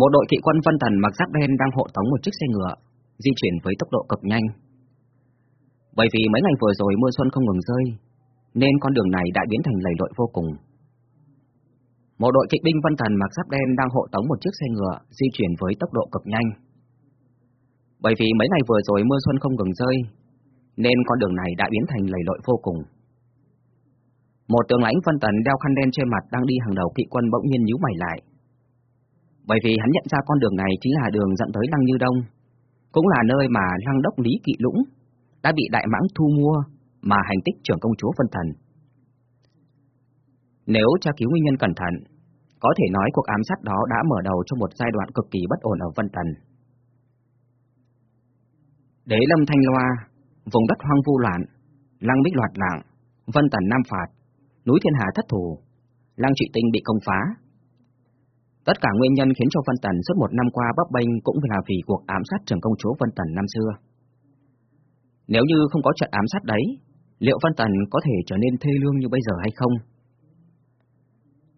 Một đội kỵ quân Vân thần mặc giáp đen đang hộ tống một chiếc xe ngựa, di chuyển với tốc độ cực nhanh. Bởi vì mấy ngày vừa rồi mưa xuân không ngừng rơi, nên con đường này đã biến thành lầy lội vô cùng. Một đội kỵ binh Vân thần mặc giáp đen đang hộ tống một chiếc xe ngựa di chuyển với tốc độ cực nhanh. Bởi vì mấy ngày vừa rồi mưa xuân không ngừng rơi, nên con đường này đã biến thành lầy lội vô cùng. Một tướng lãnh Vân Tần đeo khăn đen trên mặt đang đi hàng đầu kỵ quân bỗng nhiên nhíu mày lại. Bởi vì hắn nhận ra con đường này chính là đường dẫn tới Lăng Như Đông, cũng là nơi mà Lăng Đốc Lý Kỵ Lũng đã bị Đại Mãng thu mua mà hành tích trưởng công chúa phân Thần. Nếu tra cứu nguyên nhân cẩn thận, có thể nói cuộc ám sát đó đã mở đầu cho một giai đoạn cực kỳ bất ổn ở Vân Tần. Đế lâm thanh loa, vùng đất hoang vu loạn, lăng bích loạt lạng, Vân Tần Nam Phạt, núi Thiên Hà thất thủ, lăng trị tinh bị công phá. Tất cả nguyên nhân khiến cho Vân Tần suốt một năm qua bấp bênh cũng là vì cuộc ám sát trưởng công chúa Vân Tần năm xưa. Nếu như không có trận ám sát đấy, liệu Vân Tần có thể trở nên thê lương như bây giờ hay không?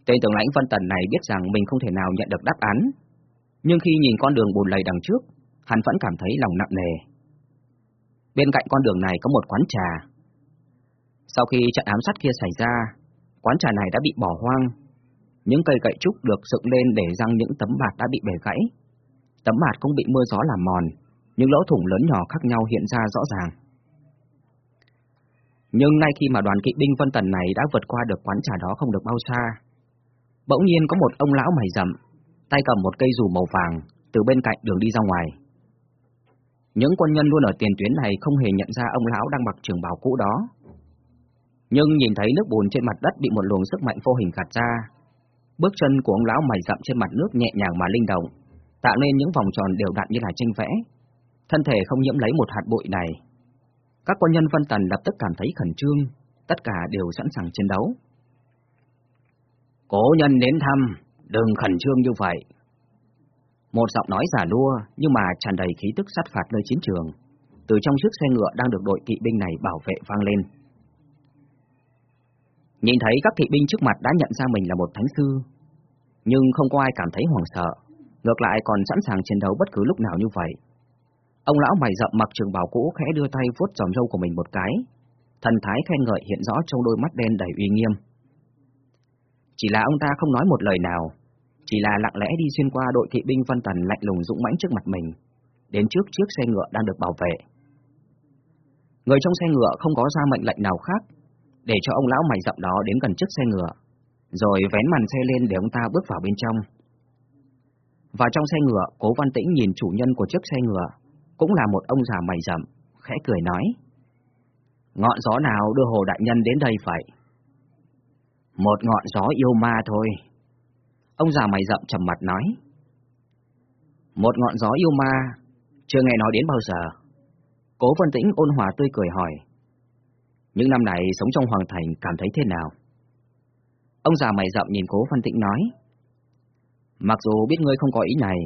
Tên tướng lãnh Vân Tần này biết rằng mình không thể nào nhận được đáp án, nhưng khi nhìn con đường bùn lầy đằng trước, hắn vẫn cảm thấy lòng nặng nề. Bên cạnh con đường này có một quán trà. Sau khi trận ám sát kia xảy ra, quán trà này đã bị bỏ hoang. Những cây cậy trúc được dựng lên để răng những tấm bạt đã bị bể gãy. Tấm bạt cũng bị mưa gió làm mòn, những lỗ thủng lớn nhỏ khác nhau hiện ra rõ ràng. Nhưng ngay khi mà đoàn kỵ binh Vân Tần này đã vượt qua được quán trà đó không được bao xa, bỗng nhiên có một ông lão mày rậm, tay cầm một cây dù màu vàng, từ bên cạnh đường đi ra ngoài. Những quân nhân luôn ở tiền tuyến này không hề nhận ra ông lão đang mặc trường bào cũ đó. Nhưng nhìn thấy nước bùn trên mặt đất bị một luồng sức mạnh vô hình gạt ra, bước chân của ông lão mày rậm trên mặt nước nhẹ nhàng mà linh động, tạo nên những vòng tròn đều đặn như là tranh vẽ. Thân thể không nhiễm lấy một hạt bụi này. Các quân nhân Vân Tần lập tức cảm thấy khẩn trương, tất cả đều sẵn sàng chiến đấu. Cố nhân đến thăm, đừng khẩn trương như vậy. Một giọng nói giả đua nhưng mà tràn đầy khí tức sát phạt nơi chiến trường, từ trong chiếc xe ngựa đang được đội kỵ binh này bảo vệ vang lên. Nhìn thấy các kỵ binh trước mặt đã nhận ra mình là một thánh sư, nhưng không có ai cảm thấy hoảng sợ, ngược lại còn sẵn sàng chiến đấu bất cứ lúc nào như vậy. Ông lão mày rậm mặc trường bào cũ khẽ đưa tay vuốt tròm râu của mình một cái, thần thái khen ngợi hiện rõ trong đôi mắt đen đầy uy nghiêm. Chỉ là ông ta không nói một lời nào, chỉ là lặng lẽ đi xuyên qua đội kỵ binh Văn Tần lạnh lùng dũng mãnh trước mặt mình, đến trước chiếc xe ngựa đang được bảo vệ. Người trong xe ngựa không có ra mệnh lệnh nào khác, để cho ông lão mày rậm đó đến gần chiếc xe ngựa, rồi vén màn xe lên để ông ta bước vào bên trong. Và trong xe ngựa, Cố Văn Tĩnh nhìn chủ nhân của chiếc xe ngựa, cũng là một ông già mày rậm, khẽ cười nói: "Ngọn gió nào đưa Hồ đại nhân đến đây vậy?" Một ngọn gió yêu ma thôi. Ông già mày rậm trầm mặt nói. Một ngọn gió yêu ma, chưa nghe nói đến bao giờ. Cố Văn Tĩnh ôn hòa tươi cười hỏi. Những năm này sống trong Hoàng Thành cảm thấy thế nào? Ông già mày rậm nhìn Cố văn Tĩnh nói. Mặc dù biết ngươi không có ý này,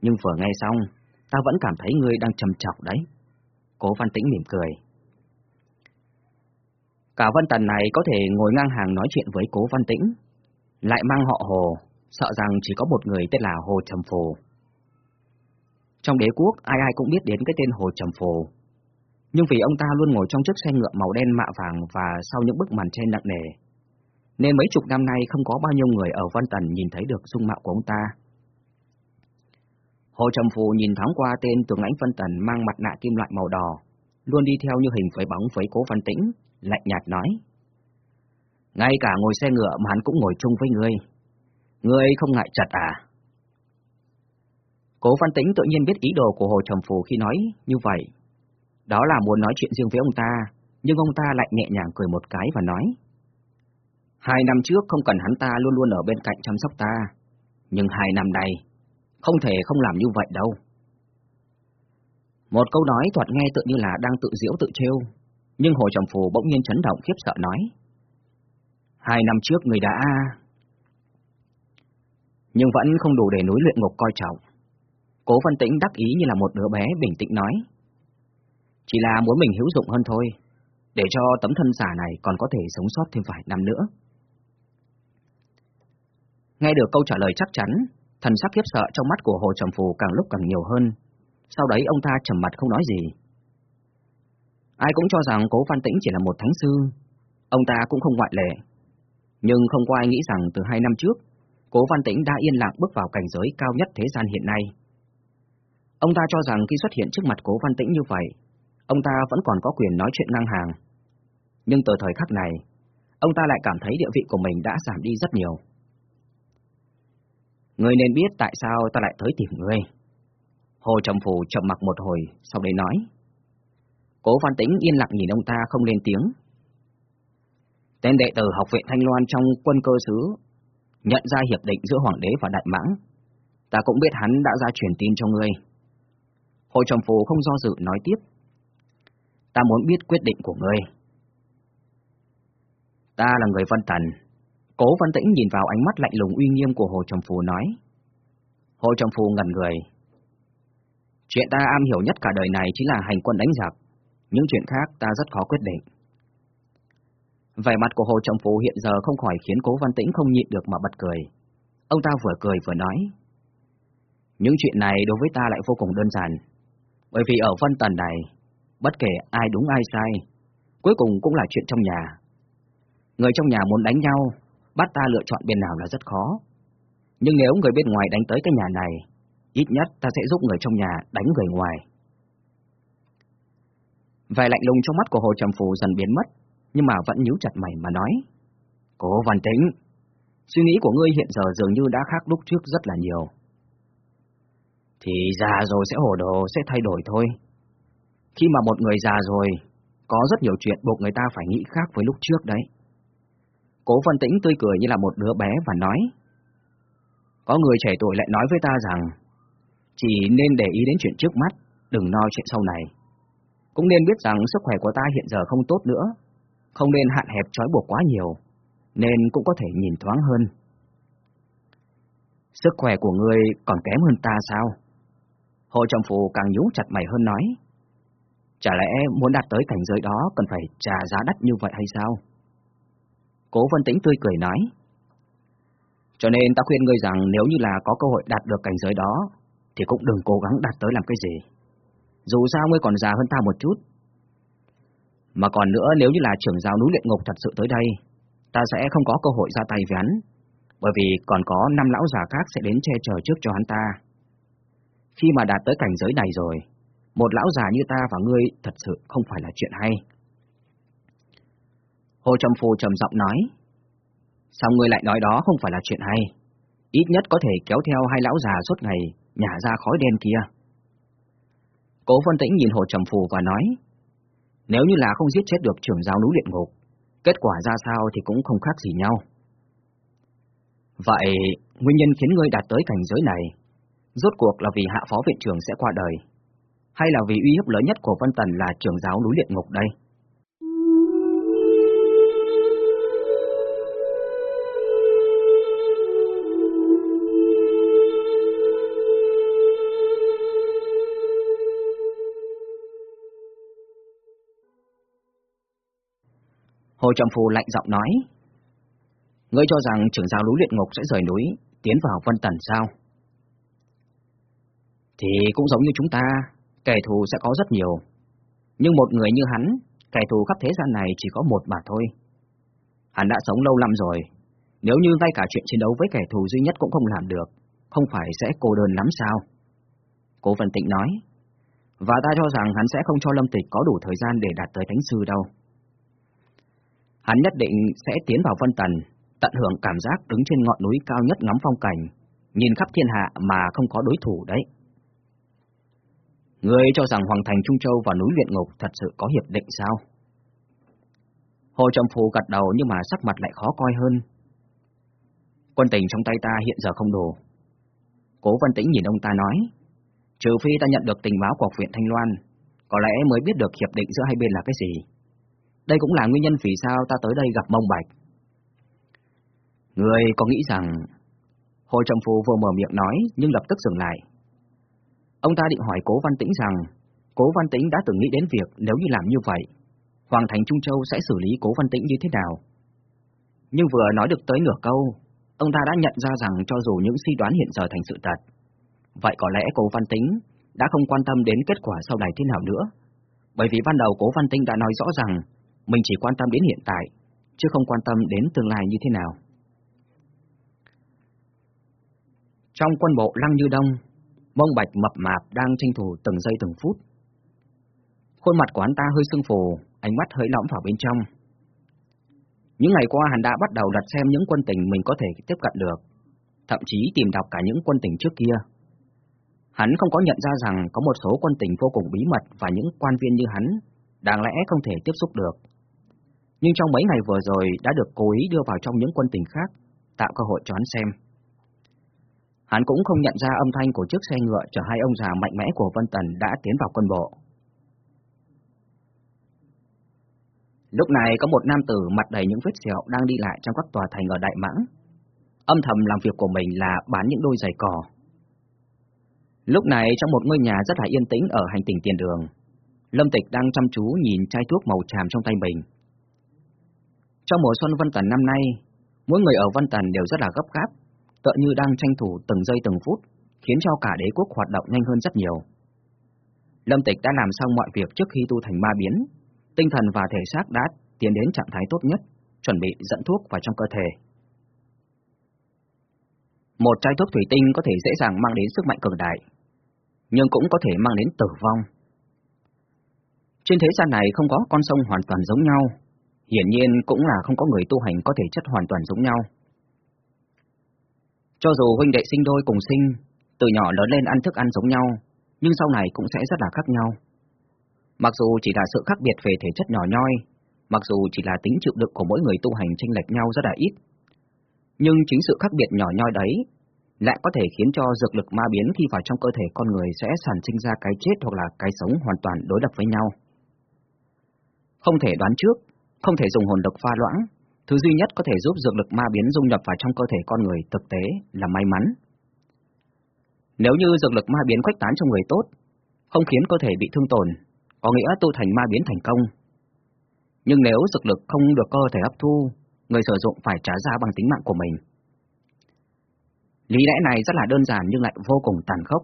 nhưng vừa nghe xong, ta vẫn cảm thấy ngươi đang trầm trọng đấy. Cố Văn Tĩnh mỉm cười. Cả Vân Tần này có thể ngồi ngang hàng nói chuyện với Cố Văn Tĩnh, lại mang họ Hồ, sợ rằng chỉ có một người tên là Hồ Trầm Phù. Trong đế quốc, ai ai cũng biết đến cái tên Hồ Trầm Phù. Nhưng vì ông ta luôn ngồi trong chiếc xe ngựa màu đen mạ vàng và sau những bức màn che nặng nề, nên mấy chục năm nay không có bao nhiêu người ở Vân Tần nhìn thấy được dung mạo của ông ta. Hồ Trầm Phù nhìn thoáng qua tên tướng lãnh Vân Tần mang mặt nạ kim loại màu đỏ, luôn đi theo như hình với bóng với Cố Văn Tĩnh, lạnh nhạt nói. Ngay cả ngồi xe ngựa mà hắn cũng ngồi chung với ngươi. Ngươi không ngại chặt à? Cố Văn Tĩnh tự nhiên biết ý đồ của Hồ Trầm Phù khi nói như vậy. Đó là muốn nói chuyện riêng với ông ta, nhưng ông ta lại nhẹ nhàng cười một cái và nói. Hai năm trước không cần hắn ta luôn luôn ở bên cạnh chăm sóc ta, nhưng hai năm nay, không thể không làm như vậy đâu. Một câu nói thoạt nghe tự như là đang tự diễu tự trêu, nhưng Hồ Trầm Phù bỗng nhiên chấn động khiếp sợ nói. Hai năm trước người đã... Nhưng vẫn không đủ để núi luyện ngục coi trọng. Cố Văn tĩnh đắc ý như là một đứa bé bình tĩnh nói. Chỉ là muốn mình hữu dụng hơn thôi, để cho tấm thân giả này còn có thể sống sót thêm vài năm nữa. Nghe được câu trả lời chắc chắn, Thần sắc khiếp sợ trong mắt của Hồ Trầm Phù càng lúc càng nhiều hơn. Sau đấy ông ta trầm mặt không nói gì. Ai cũng cho rằng Cố Văn Tĩnh chỉ là một thánh sư, ông ta cũng không ngoại lệ. Nhưng không có ai nghĩ rằng từ hai năm trước, Cố Văn Tĩnh đã yên lặng bước vào cảnh giới cao nhất thế gian hiện nay. Ông ta cho rằng khi xuất hiện trước mặt Cố Văn Tĩnh như vậy, ông ta vẫn còn có quyền nói chuyện ngang hàng. Nhưng từ thời khắc này, ông ta lại cảm thấy địa vị của mình đã giảm đi rất nhiều. Ngươi nên biết tại sao ta lại tới tìm ngươi. Hồ Trầm Phù chậm mặc một hồi, sau đấy nói. Cố Văn Tĩnh yên lặng nhìn ông ta không lên tiếng. Tên đệ tử học viện Thanh Loan trong quân cơ sứ nhận ra hiệp định giữa Hoàng đế và Đại Mãng. Ta cũng biết hắn đã ra truyền tin cho ngươi. Hồ Trầm Phù không do dự nói tiếp. Ta muốn biết quyết định của ngươi. Ta là người Văn Tần. Cố Văn Tĩnh nhìn vào ánh mắt lạnh lùng uy nghiêm của Hồ Trầm Phù nói. Hồ Trầm Phù ngẩn người. Chuyện ta am hiểu nhất cả đời này chính là hành quân đánh giặc. Những chuyện khác ta rất khó quyết định. Vẻ mặt của Hồ Trọng Phù hiện giờ không khỏi khiến Cố Văn Tĩnh không nhịn được mà bật cười. Ông ta vừa cười vừa nói. Những chuyện này đối với ta lại vô cùng đơn giản. Bởi vì ở phân Tần này, bất kể ai đúng ai sai, cuối cùng cũng là chuyện trong nhà. Người trong nhà muốn đánh nhau, bắt ta lựa chọn bên nào là rất khó. Nhưng nếu người bên ngoài đánh tới cái nhà này, ít nhất ta sẽ giúp người trong nhà đánh người ngoài. Vài lạnh lùng trong mắt của Hồ Trầm Phù dần biến mất, nhưng mà vẫn nhíu chặt mày mà nói. Cố Văn Tĩnh, suy nghĩ của ngươi hiện giờ dường như đã khác lúc trước rất là nhiều. Thì già rồi sẽ hồ đồ, sẽ thay đổi thôi. Khi mà một người già rồi, có rất nhiều chuyện buộc người ta phải nghĩ khác với lúc trước đấy. Cố Văn Tĩnh tươi cười như là một đứa bé và nói. Có người trẻ tuổi lại nói với ta rằng, chỉ nên để ý đến chuyện trước mắt, đừng lo chuyện sau này. Cũng nên biết rằng sức khỏe của ta hiện giờ không tốt nữa, không nên hạn hẹp trói buộc quá nhiều, nên cũng có thể nhìn thoáng hơn. Sức khỏe của ngươi còn kém hơn ta sao? Hồ trọng Phù càng nhú chặt mày hơn nói. Chả lẽ muốn đạt tới cảnh giới đó cần phải trả giá đắt như vậy hay sao? Cố Vân Tĩnh tươi cười nói. Cho nên ta khuyên ngươi rằng nếu như là có cơ hội đạt được cảnh giới đó, thì cũng đừng cố gắng đạt tới làm cái gì. Dù sao ngươi còn già hơn ta một chút. Mà còn nữa nếu như là trưởng giáo núi luyện ngục thật sự tới đây, ta sẽ không có cơ hội ra tay với hắn, bởi vì còn có năm lão già khác sẽ đến che chở trước cho hắn ta. Khi mà đạt tới cảnh giới này rồi, một lão già như ta và ngươi thật sự không phải là chuyện hay. Hồ Trầm Phù trầm giọng nói, sao ngươi lại nói đó không phải là chuyện hay? Ít nhất có thể kéo theo hai lão già suốt ngày nhả ra khói đen kia. Cố Vân Tĩnh nhìn Hồ Trầm Phù và nói, nếu như là không giết chết được trưởng giáo núi luyện ngục, kết quả ra sao thì cũng không khác gì nhau. Vậy, nguyên nhân khiến ngươi đạt tới cảnh giới này, rốt cuộc là vì hạ phó viện trưởng sẽ qua đời, hay là vì uy hiếp lớn nhất của Vân Tần là trưởng giáo núi luyện ngục đây? Hồ trọng Phù lạnh giọng nói. Ngươi cho rằng trưởng giáo núi luyện ngục sẽ rời núi, tiến vào Vân Tần sao? Thì cũng giống như chúng ta, kẻ thù sẽ có rất nhiều. Nhưng một người như hắn, kẻ thù khắp thế gian này chỉ có một mà thôi. Hắn đã sống lâu lắm rồi, nếu như ngay cả chuyện chiến đấu với kẻ thù duy nhất cũng không làm được, không phải sẽ cô đơn lắm sao? Cố Vân Tịnh nói, và ta cho rằng hắn sẽ không cho Lâm Tịch có đủ thời gian để đạt tới thánh sư đâu. Hắn nhất định sẽ tiến vào Vân Tần, tận hưởng cảm giác đứng trên ngọn núi cao nhất ngắm phong cảnh, nhìn khắp thiên hạ mà không có đối thủ đấy. Ngươi cho rằng Hoàng Thành Trung Châu và núi luyện ngục thật sự có hiệp định sao? Hồ Trầm Phù gật đầu nhưng mà sắc mặt lại khó coi hơn. Quân tình trong tay ta hiện giờ không đủ. Cố Văn Tĩnh nhìn ông ta nói, trừ phi ta nhận được tình báo của viện Thanh Loan, có lẽ mới biết được hiệp định giữa hai bên là cái gì. Đây cũng là nguyên nhân vì sao ta tới đây gặp Mông Bạch. Người có nghĩ rằng... Hồ Trầm Phù vừa mở miệng nói nhưng lập tức dừng lại. Ông ta định hỏi Cố Văn Tĩnh rằng Cố Văn Tĩnh đã từng nghĩ đến việc nếu như làm như vậy, Hoàng Thành Trung Châu sẽ xử lý Cố Văn Tĩnh như thế nào. Nhưng vừa nói được tới nửa câu, ông ta đã nhận ra rằng cho dù những suy đoán hiện giờ thành sự thật, vậy có lẽ cố văn tĩnh đã không quan tâm đến kết quả sau này thế nào nữa, bởi vì ban đầu cố văn tĩnh đã nói rõ rằng mình chỉ quan tâm đến hiện tại, chứ không quan tâm đến tương lai như thế nào. Trong quân bộ Lăng Như Đông, mông bạch mập mạp đang tranh thủ từng giây từng phút. Khuôn mặt của hắn ta hơi sưng phù, ánh mắt hơi lõm vào bên trong. Những ngày qua hắn đã bắt đầu đặt xem những quân tình mình có thể tiếp cận được, thậm chí tìm đọc cả những quân tình trước kia. Hắn không có nhận ra rằng có một số quân tình vô cùng bí mật và những quan viên như hắn đáng lẽ không thể tiếp xúc được. Nhưng trong mấy ngày vừa rồi đã được cố ý đưa vào trong những quân tình khác, tạo cơ hội cho hắn xem. Hắn cũng không nhận ra âm thanh của chiếc xe ngựa chở hai ông già mạnh mẽ của Vân Tần đã tiến vào quân bộ. Lúc này có một nam tử mặt đầy những vết sẹo đang đi lại trong các tòa thành ở Đại Mãng. Âm thầm làm việc của mình là bán những đôi giày cỏ. Lúc này trong một ngôi nhà rất là yên tĩnh ở hành tinh tiền đường, Lâm Tịch đang chăm chú nhìn chai thuốc màu tràm trong tay mình. Trong mùa xuân Vân Tần năm nay, mỗi người ở Vân Tần đều rất là gấp gáp, tựa như đang tranh thủ từng giây từng phút, khiến cho cả đế quốc hoạt động nhanh hơn rất nhiều. Lâm Tịch đã làm xong mọi việc trước khi tu thành ma biến, tinh thần và thể xác đã tiến đến trạng thái tốt nhất, chuẩn bị dẫn thuốc vào trong cơ thể. Một chai thuốc thủy tinh có thể dễ dàng mang đến sức mạnh cường đại, nhưng cũng có thể mang đến tử vong. Trên thế gian này không có con sông hoàn toàn giống nhau, hiển nhiên cũng là không có người tu hành có thể chất hoàn toàn giống nhau. Cho dù huynh đệ sinh đôi cùng sinh, từ nhỏ lớn lên ăn thức ăn giống nhau, nhưng sau này cũng sẽ rất là khác nhau. Mặc dù chỉ là sự khác biệt về thể chất nhỏ nhoi, mặc dù chỉ là tính chịu đựng của mỗi người tu hành chênh lệch nhau rất là ít, nhưng chính sự khác biệt nhỏ nhoi đấy lại có thể khiến cho dược lực ma biến khi vào trong cơ thể con người sẽ sản sinh ra cái chết hoặc là cái sống hoàn toàn đối lập với nhau. Không thể đoán trước, không thể dùng hồn lực pha loãng, thứ duy nhất có thể giúp dược lực ma biến dung nhập vào trong cơ thể con người thực tế là may mắn. Nếu như dược lực ma biến khuếch tán trong người tốt, không khiến cơ thể bị thương tổn, có nghĩa tu thành ma biến thành công. Nhưng nếu dược lực không được cơ thể hấp thu, người sử dụng phải trả giá bằng tính mạng của mình. Lý lẽ này rất là đơn giản nhưng lại vô cùng tàn khốc.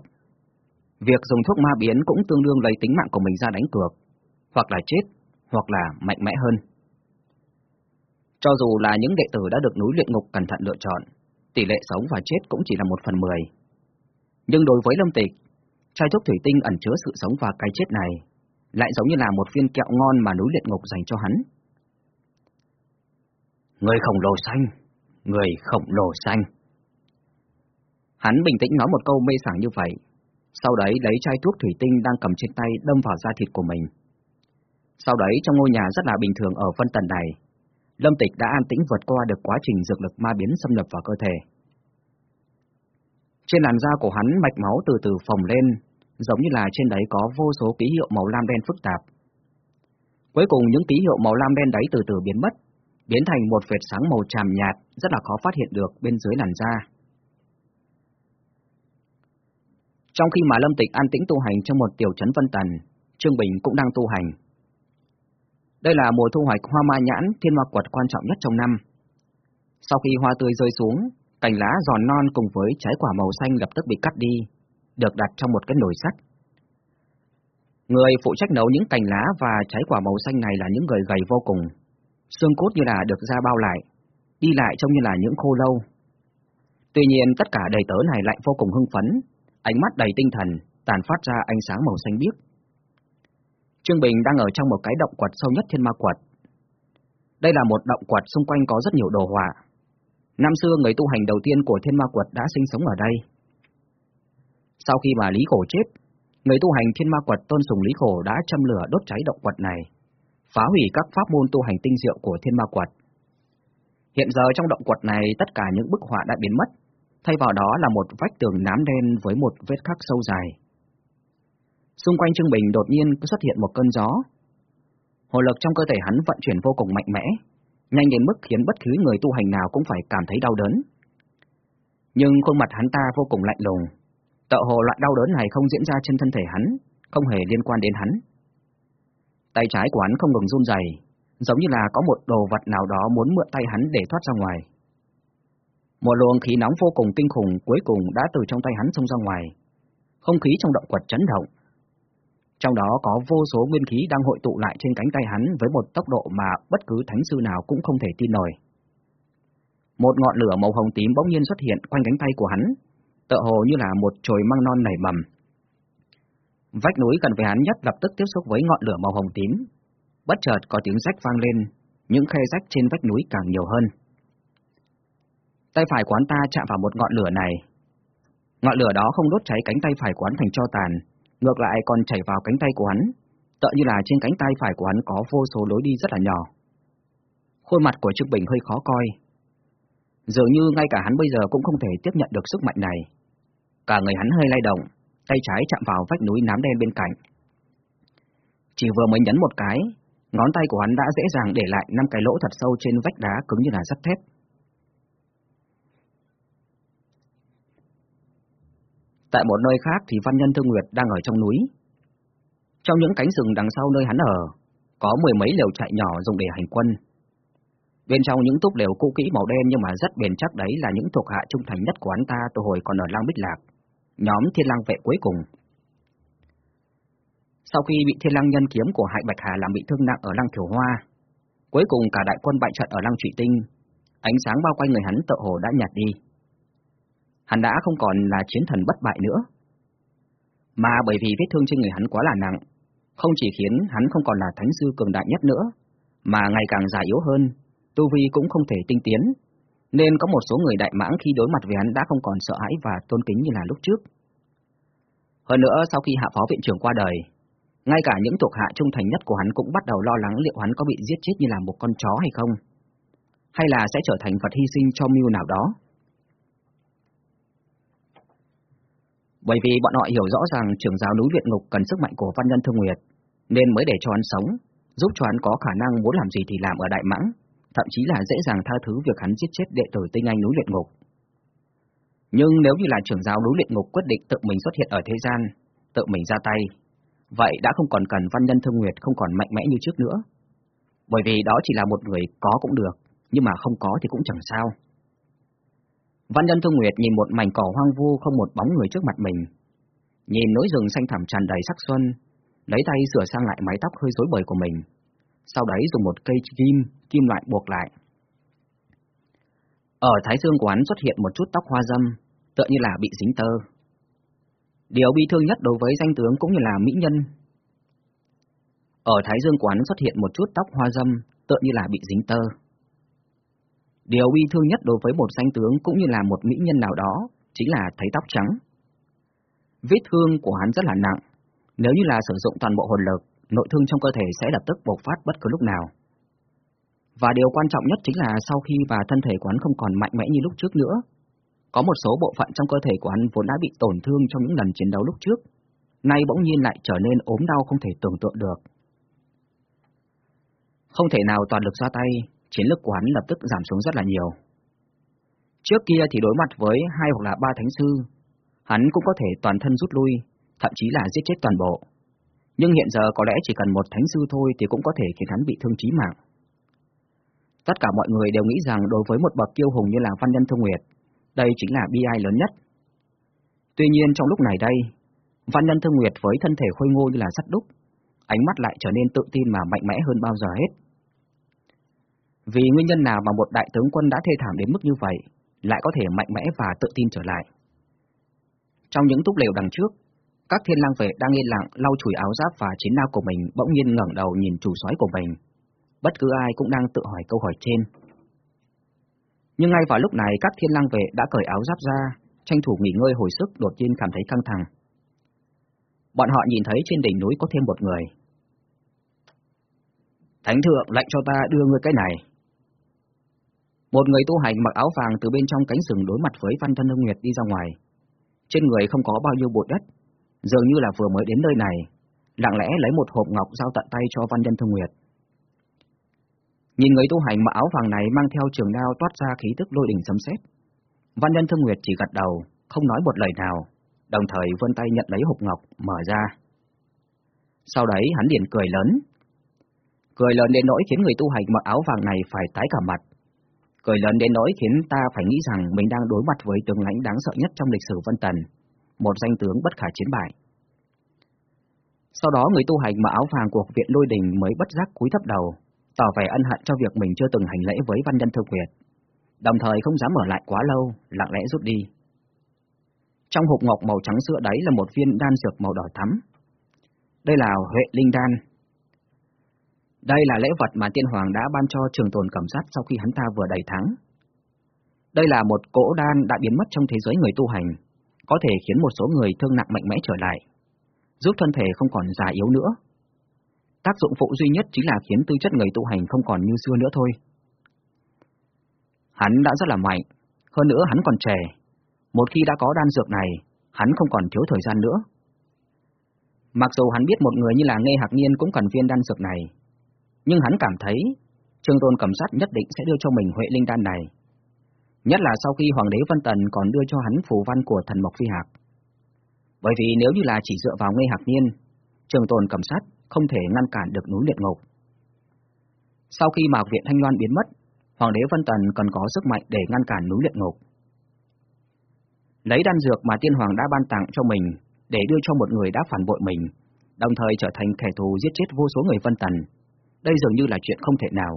Việc dùng thuốc ma biến cũng tương đương lấy tính mạng của mình ra đánh cược, hoặc là chết, hoặc là mạnh mẽ hơn. Cho dù là những đệ tử đã được núi luyện ngục cẩn thận lựa chọn, tỷ lệ sống và chết cũng chỉ là một phần mười. Nhưng đối với Lâm Tịch, chai thuốc thủy tinh ẩn chứa sự sống và cái chết này, lại giống như là một viên kẹo ngon mà núi luyện ngục dành cho hắn. Người khổng lồ xanh, người khổng lồ xanh. Hắn bình tĩnh nói một câu mê sảng như vậy, sau đấy lấy chai thuốc thủy tinh đang cầm trên tay đâm vào da thịt của mình. Sau đấy trong ngôi nhà rất là bình thường ở phân tần này, Lâm Tịch đã an tĩnh vượt qua được quá trình dược lực ma biến xâm nhập vào cơ thể. Trên làn da của hắn mạch máu từ từ phồng lên, giống như là trên đấy có vô số ký hiệu màu lam đen phức tạp. Cuối cùng những ký hiệu màu lam đen đấy từ từ biến mất, biến thành một vệt sáng màu tràm nhạt rất là khó phát hiện được bên dưới làn da. Trong khi mà Lâm Tịch an tĩnh tu hành trong một tiểu trấn Vân Tần, Trương Bình cũng đang tu hành. Đây là mùa thu hoạch hoa ma nhãn thiên ma quật quan trọng nhất trong năm. Sau khi hoa tươi rơi xuống, cành lá giòn non cùng với trái quả màu xanh lập tức bị cắt đi, được đặt trong một cái nồi sắt. Người phụ trách nấu những cành lá và trái quả màu xanh này là những người gầy vô cùng, xương cốt như là được da bao lại, đi lại trông như là những khô lâu. Tuy nhiên tất cả đầy tớ này lại vô cùng hưng phấn, ánh mắt đầy tinh thần, tàn phát ra ánh sáng màu xanh biếc. Trương Bình đang ở trong một cái động quật sâu nhất thiên ma quật. Đây là một động quật xung quanh có rất nhiều đồ họa. Năm xưa người tu hành đầu tiên của thiên ma quật đã sinh sống ở đây. Sau khi mà Lý Khổ chết, người tu hành thiên ma quật tôn sùng Lý Khổ đã châm lửa đốt cháy động quật này, phá hủy các pháp môn tu hành tinh diệu của thiên ma quật. Hiện giờ trong động quật này tất cả những bức họa đã biến mất, thay vào đó là một vách tường nám đen với một vết khắc sâu dài. Xung quanh Trương Bình đột nhiên xuất hiện một cơn gió. Hồ lực trong cơ thể hắn vận chuyển vô cùng mạnh mẽ, nhanh đến mức khiến bất cứ người tu hành nào cũng phải cảm thấy đau đớn. Nhưng khuôn mặt hắn ta vô cùng lạnh lùng, tợ hồ loại đau đớn này không diễn ra trên thân thể hắn, không hề liên quan đến hắn. Tay trái của hắn không ngừng run rẩy, giống như là có một đồ vật nào đó muốn mượn tay hắn để thoát ra ngoài. Một luồng khí nóng vô cùng kinh khủng cuối cùng đã từ trong tay hắn xông ra ngoài. Không khí trong động quật chấn động. Trong đó có vô số nguyên khí đang hội tụ lại trên cánh tay hắn với một tốc độ mà bất cứ thánh sư nào cũng không thể tin nổi. Một ngọn lửa màu hồng tím bỗng nhiên xuất hiện quanh cánh tay của hắn, tựa hồ như là một chồi măng non nảy mầm. Vách núi gần với hắn nhất lập tức tiếp xúc với ngọn lửa màu hồng tím. Bất chợt có tiếng rách vang lên, những khe rách trên vách núi càng nhiều hơn. Tay phải quán ta chạm vào một ngọn lửa này. Ngọn lửa đó không đốt cháy cánh tay phải quán thành cho tàn, ngược lại còn chảy vào cánh tay của hắn, tựa như là trên cánh tay phải của hắn có vô số lối đi rất là nhỏ. Khuôn mặt của Trương Bình hơi khó coi. Dường như ngay cả hắn bây giờ cũng không thể tiếp nhận được sức mạnh này. Cả người hắn hơi lay động, tay trái chạm vào vách núi nám đen bên cạnh. Chỉ vừa mới nhấn một cái, ngón tay của hắn đã dễ dàng để lại năm cái lỗ thật sâu trên vách đá cứng như là sắt thép. Tại một nơi khác thì Văn Nhân Thương Nguyệt đang ở trong núi. Trong những cánh rừng đằng sau nơi hắn ở, có mười mấy lều trại nhỏ dùng để hành quân. Bên trong những túp lều cũ kỹ màu đen nhưng mà rất bền chắc đấy là những thuộc hạ trung thành nhất của hắn ta từ hồi còn ở Lang Bích Lạc, nhóm Thiên Lang vệ cuối cùng. Sau khi bị Thiên Lang nhân kiếm của Hại Bạch Hà làm bị thương nặng ở lang Thiểu Hoa, cuối cùng cả đại quân bại trận ở lang Trụy Tinh, ánh sáng bao quanh người hắn tự hồ đã nhạt đi hắn đã không còn là chiến thần bất bại nữa. Mà bởi vì vết thương trên người hắn quá là nặng, không chỉ khiến hắn không còn là thánh sư cường đại nhất nữa, mà ngày càng già yếu hơn, tu vi cũng không thể tinh tiến, nên có một số người đại mãng khi đối mặt với hắn đã không còn sợ hãi và tôn kính như là lúc trước. Hơn nữa, sau khi hạ phó viện trưởng qua đời, ngay cả những thuộc hạ trung thành nhất của hắn cũng bắt đầu lo lắng liệu hắn có bị giết chết như là một con chó hay không, hay là sẽ trở thành vật hy sinh cho mưu nào đó. Bởi vì bọn họ hiểu rõ ràng trưởng giáo núi luyện ngục cần sức mạnh của văn nhân thương nguyệt, nên mới để cho hắn sống, giúp cho hắn có khả năng muốn làm gì thì làm ở Đại Mãng, thậm chí là dễ dàng tha thứ việc hắn giết chết đệ tử tinh anh núi luyện ngục. Nhưng nếu như là trưởng giáo núi luyện ngục quyết định tự mình xuất hiện ở thế gian, tự mình ra tay, vậy đã không còn cần văn nhân thương nguyệt không còn mạnh mẽ như trước nữa. Bởi vì đó chỉ là một người có cũng được, nhưng mà không có thì cũng chẳng sao. Văn nhân Thu Nguyệt nhìn một mảnh cỏ hoang vu không một bóng người trước mặt mình. Nhìn núi rừng xanh thẳm tràn đầy sắc xuân, lấy tay sửa sang lại mái tóc hơi rối bời của mình. Sau đấy dùng một cây kim, kim loại buộc lại. Ở thái dương của hắn xuất hiện một chút tóc hoa dâm, tựa như là bị dính tơ. Điều bi thương nhất đối với danh tướng cũng như là mỹ nhân. Ở thái dương của hắn xuất hiện một chút tóc hoa dâm, tựa như là bị dính tơ. Điều uy thương nhất đối với một danh tướng cũng như là một mỹ nhân nào đó chính là thấy tóc trắng. Vết thương của hắn rất là nặng, nếu như là sử dụng toàn bộ hồn lực, nội thương trong cơ thể sẽ lập tức bộc phát bất cứ lúc nào. Và điều quan trọng nhất chính là sau khi và thân thể của hắn không còn mạnh mẽ như lúc trước nữa, có một số bộ phận trong cơ thể của hắn vốn đã bị tổn thương trong những lần chiến đấu lúc trước, nay bỗng nhiên lại trở nên ốm đau không thể tưởng tượng được. Không thể nào toàn lực ra tay, chiến lực của hắn lập tức giảm xuống rất là nhiều. Trước kia thì đối mặt với hai hoặc là ba thánh sư, hắn cũng có thể toàn thân rút lui, thậm chí là giết chết toàn bộ. Nhưng hiện giờ có lẽ chỉ cần một thánh sư thôi thì cũng có thể khiến hắn bị thương chí mạng. Tất cả mọi người đều nghĩ rằng đối với một bậc kiêu hùng như là Văn Nhân Thông Nguyệt, đây chính là bi ai lớn nhất. Tuy nhiên trong lúc này đây, Văn Nhân Thông Nguyệt với thân thể khôi ngô như là sắt đúc, ánh mắt lại trở nên tự tin mà mạnh mẽ hơn bao giờ hết. Vì nguyên nhân nào mà một đại tướng quân đã thê thảm đến mức như vậy, lại có thể mạnh mẽ và tự tin trở lại. Trong những túp lều đằng trước, các thiên lang vệ đang yên lặng lau chùi áo giáp và chiến đao của mình bỗng nhiên ngẩng đầu nhìn chủ soái của mình. Bất cứ ai cũng đang tự hỏi câu hỏi trên. Nhưng ngay vào lúc này các thiên lang vệ đã cởi áo giáp ra, tranh thủ nghỉ ngơi hồi sức đột nhiên cảm thấy căng thẳng. Bọn họ nhìn thấy trên đỉnh núi có thêm một người. Thánh thượng lệnh cho ta đưa người cái này. Một người tu hành mặc áo vàng từ bên trong cánh rừng đối mặt với Văn Thân Hương Nguyệt đi ra ngoài. Trên người không có bao nhiêu bụi đất, dường như là vừa mới đến nơi này, lặng lẽ lấy một hộp ngọc giao tận tay cho Văn Nhân hương Nguyệt. Nhìn người tu hành mặc áo vàng này mang theo trường đao toát ra khí tức lôi đỉnh sấm sét. Văn Nhân Thương Nguyệt chỉ gật đầu, không nói một lời nào, đồng thời vươn tay nhận lấy hộp ngọc, mở ra. Sau đấy hắn liền cười lớn. Cười lớn đến nỗi khiến người tu hành mặc áo vàng này phải tái cả mặt, Cười lớn đến nỗi khiến ta phải nghĩ rằng mình đang đối mặt với tướng lãnh đáng sợ nhất trong lịch sử Vân Tần, một danh tướng bất khả chiến bại. Sau đó người tu hành mặc áo vàng của viện lôi đình mới bất giác cúi thấp đầu, tỏ vẻ ân hận cho việc mình chưa từng hành lễ với văn nhân thư quyệt, đồng thời không dám ở lại quá lâu, lặng lẽ rút đi. Trong hộp ngọc màu trắng sữa đấy là một viên đan dược màu đỏ thắm. Đây là Huệ Linh Đan. Đây là lễ vật mà tiên hoàng đã ban cho trường tồn cẩm sát sau khi hắn ta vừa đầy thắng. Đây là một cỗ đan đã biến mất trong thế giới người tu hành, có thể khiến một số người thương nặng mạnh mẽ trở lại, giúp thân thể không còn già yếu nữa. Tác dụng phụ duy nhất chính là khiến tư chất người tu hành không còn như xưa nữa thôi. Hắn đã rất là mạnh, hơn nữa hắn còn trẻ. Một khi đã có đan dược này, hắn không còn thiếu thời gian nữa. Mặc dù hắn biết một người như là Nghe Hạc Niên cũng cần viên đan dược này, nhưng hắn cảm thấy Trương Tôn cầm sát nhất định sẽ đưa cho mình Huệ Linh đan này. Nhất là sau khi Hoàng đế Vân Tần còn đưa cho hắn phù văn của thần Mộc Phi Hạc. Bởi vì nếu như là chỉ dựa vào ngây Hạc Niên, trương Tôn cầm sát không thể ngăn cản được núi luyện ngục. Sau khi Mạc Viện Thanh Loan biến mất, Hoàng đế Vân Tần cần có sức mạnh để ngăn cản núi luyện ngục. Lấy đan dược mà tiên hoàng đã ban tặng cho mình để đưa cho một người đã phản bội mình, đồng thời trở thành kẻ thù giết chết vô số người Vân Tần. Đây dường như là chuyện không thể nào.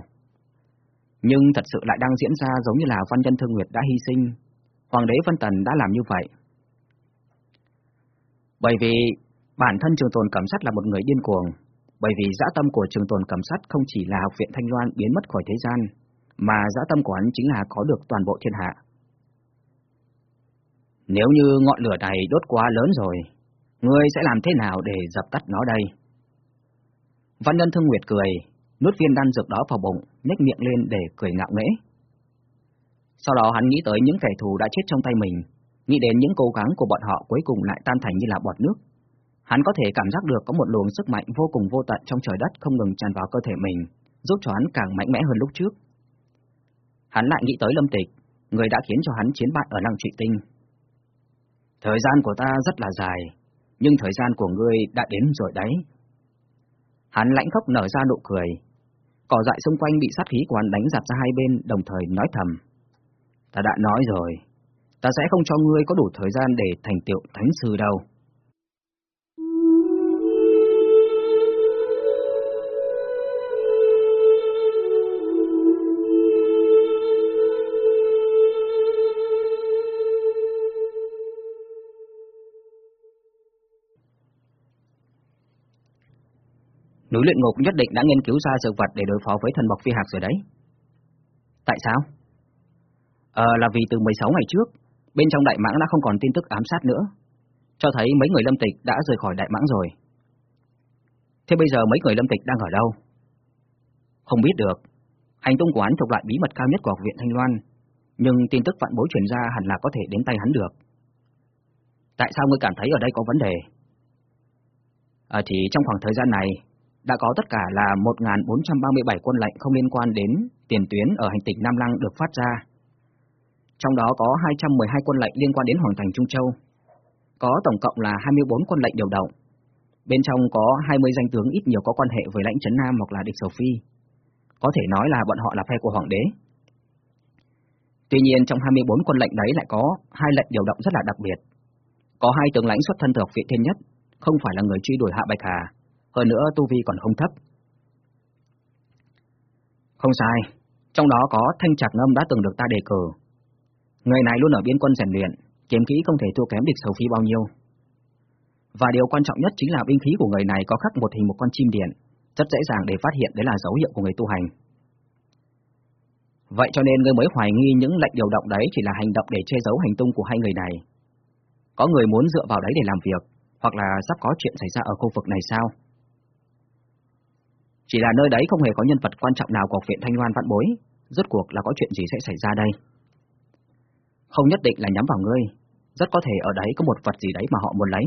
Nhưng thật sự lại đang diễn ra giống như là Văn Nhân Thương Nguyệt đã hy sinh, Hoàng đế Vân Tần đã làm như vậy. Bởi vì bản thân trường tồn cẩm sát là một người điên cuồng, bởi vì dã tâm của trường tồn cẩm sát không chỉ là học viện Thanh Loan biến mất khỏi thế gian, mà dã tâm của hắn chính là có được toàn bộ thiên hạ. Nếu như ngọn lửa này đốt quá lớn rồi, ngươi sẽ làm thế nào để dập tắt nó đây? Văn Nhân Thương Nguyệt cười, nuốt viên đan dược đó vào bụng, nhếch miệng lên để cười ngạo nghễ. Sau đó hắn nghĩ tới những kẻ thù đã chết trong tay mình, nghĩ đến những cố gắng của bọn họ cuối cùng lại tan thành như là bọt nước. Hắn có thể cảm giác được có một luồng sức mạnh vô cùng vô tận trong trời đất không ngừng tràn vào cơ thể mình, giúp cho hắn càng mạnh mẽ hơn lúc trước. Hắn lại nghĩ tới Lâm Tịch, người đã khiến cho hắn chiến bại ở Lăng Trị Tinh. Thời gian của ta rất là dài, nhưng thời gian của ngươi đã đến rồi đấy. Hắn lãnh khóc nở ra nụ cười. Cỏ dại xung quanh bị sát khí của hắn đánh giặt ra hai bên, đồng thời nói thầm. Ta đã nói rồi, ta sẽ không cho ngươi có đủ thời gian để thành tựu thánh sư đâu. Núi luyện ngục nhất định đã nghiên cứu ra dược vật để đối phó với thần bọc phi hạc rồi đấy. Tại sao? Ờ, là vì từ 16 ngày trước, bên trong đại mãng đã không còn tin tức ám sát nữa, cho thấy mấy người lâm tịch đã rời khỏi đại mãng rồi. Thế bây giờ mấy người lâm tịch đang ở đâu? Không biết được. Hành tung của hắn thuộc loại bí mật cao nhất của học viện Thanh Loan, nhưng tin tức vạn bối truyền ra hẳn là có thể đến tay hắn được. Tại sao ngươi cảm thấy ở đây có vấn đề? À, thì trong khoảng thời gian này, đã có tất cả là 1.437 quân lệnh không liên quan đến tiền tuyến ở hành tinh Nam Lăng được phát ra. Trong đó có 212 quân lệnh liên quan đến Hoàng thành Trung Châu. Có tổng cộng là 24 quân lệnh điều động. Bên trong có 20 danh tướng ít nhiều có quan hệ với lãnh Trấn Nam hoặc là địch Sầu Phi. Có thể nói là bọn họ là phe của Hoàng đế. Tuy nhiên trong 24 quân lệnh đấy lại có hai lệnh điều động rất là đặc biệt. Có hai tướng lãnh xuất thân từ học viện thiên nhất, không phải là người truy đuổi Hạ Bạch Hà, hơn nữa tu vi còn không thấp. Không sai, trong đó có thanh trạc ngâm đã từng được ta đề cử. Người này luôn ở biên quân rèn luyện, kiếm kỹ không thể thua kém địch sầu phi bao nhiêu. Và điều quan trọng nhất chính là binh khí của người này có khắc một hình một con chim điện, rất dễ dàng để phát hiện đấy là dấu hiệu của người tu hành. Vậy cho nên ngươi mới hoài nghi những lệnh điều động đấy chỉ là hành động để che giấu hành tung của hai người này. Có người muốn dựa vào đấy để làm việc, hoặc là sắp có chuyện xảy ra ở khu vực này sao? Chỉ là nơi đấy không hề có nhân vật quan trọng nào của viện Thanh Loan vạn bối, rốt cuộc là có chuyện gì sẽ xảy ra đây? Không nhất định là nhắm vào ngươi, rất có thể ở đấy có một vật gì đấy mà họ muốn lấy.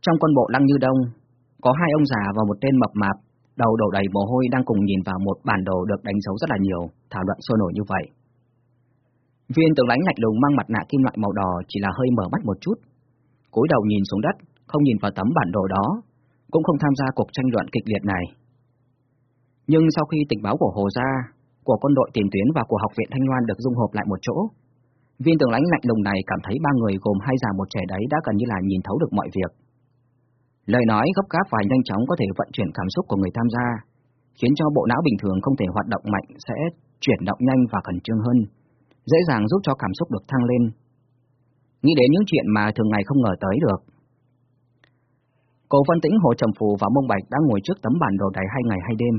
Trong quân bộ Lăng Như Đông, có hai ông già và một tên mập mạp, đầu đổ đầy mồ hôi đang cùng nhìn vào một bản đồ được đánh dấu rất là nhiều, thảo luận sôi nổi như vậy. Viên tướng lãnh lạnh lùng mang mặt nạ kim loại màu đỏ chỉ là hơi mở mắt một chút, cúi đầu nhìn xuống đất, không nhìn vào tấm bản đồ đó, cũng không tham gia cuộc tranh luận kịch liệt này. Nhưng sau khi tình báo của Hồ Gia, của quân đội tiền tuyến và của học viện Thanh Loan được dung hợp lại một chỗ, viên tướng lãnh lạnh lùng này cảm thấy ba người gồm hai già một trẻ đấy đã gần như là nhìn thấu được mọi việc. Lời nói gấp gáp và nhanh chóng có thể vận chuyển cảm xúc của người tham gia, khiến cho bộ não bình thường không thể hoạt động mạnh sẽ chuyển động nhanh và khẩn trương hơn, dễ dàng giúp cho cảm xúc được thăng lên. Nghĩ đến những chuyện mà thường ngày không ngờ tới được. Cố Văn Tĩnh, Hồ Trầm Phù và Mông Bạch đã ngồi trước tấm bản đồ đầy hai ngày hai đêm.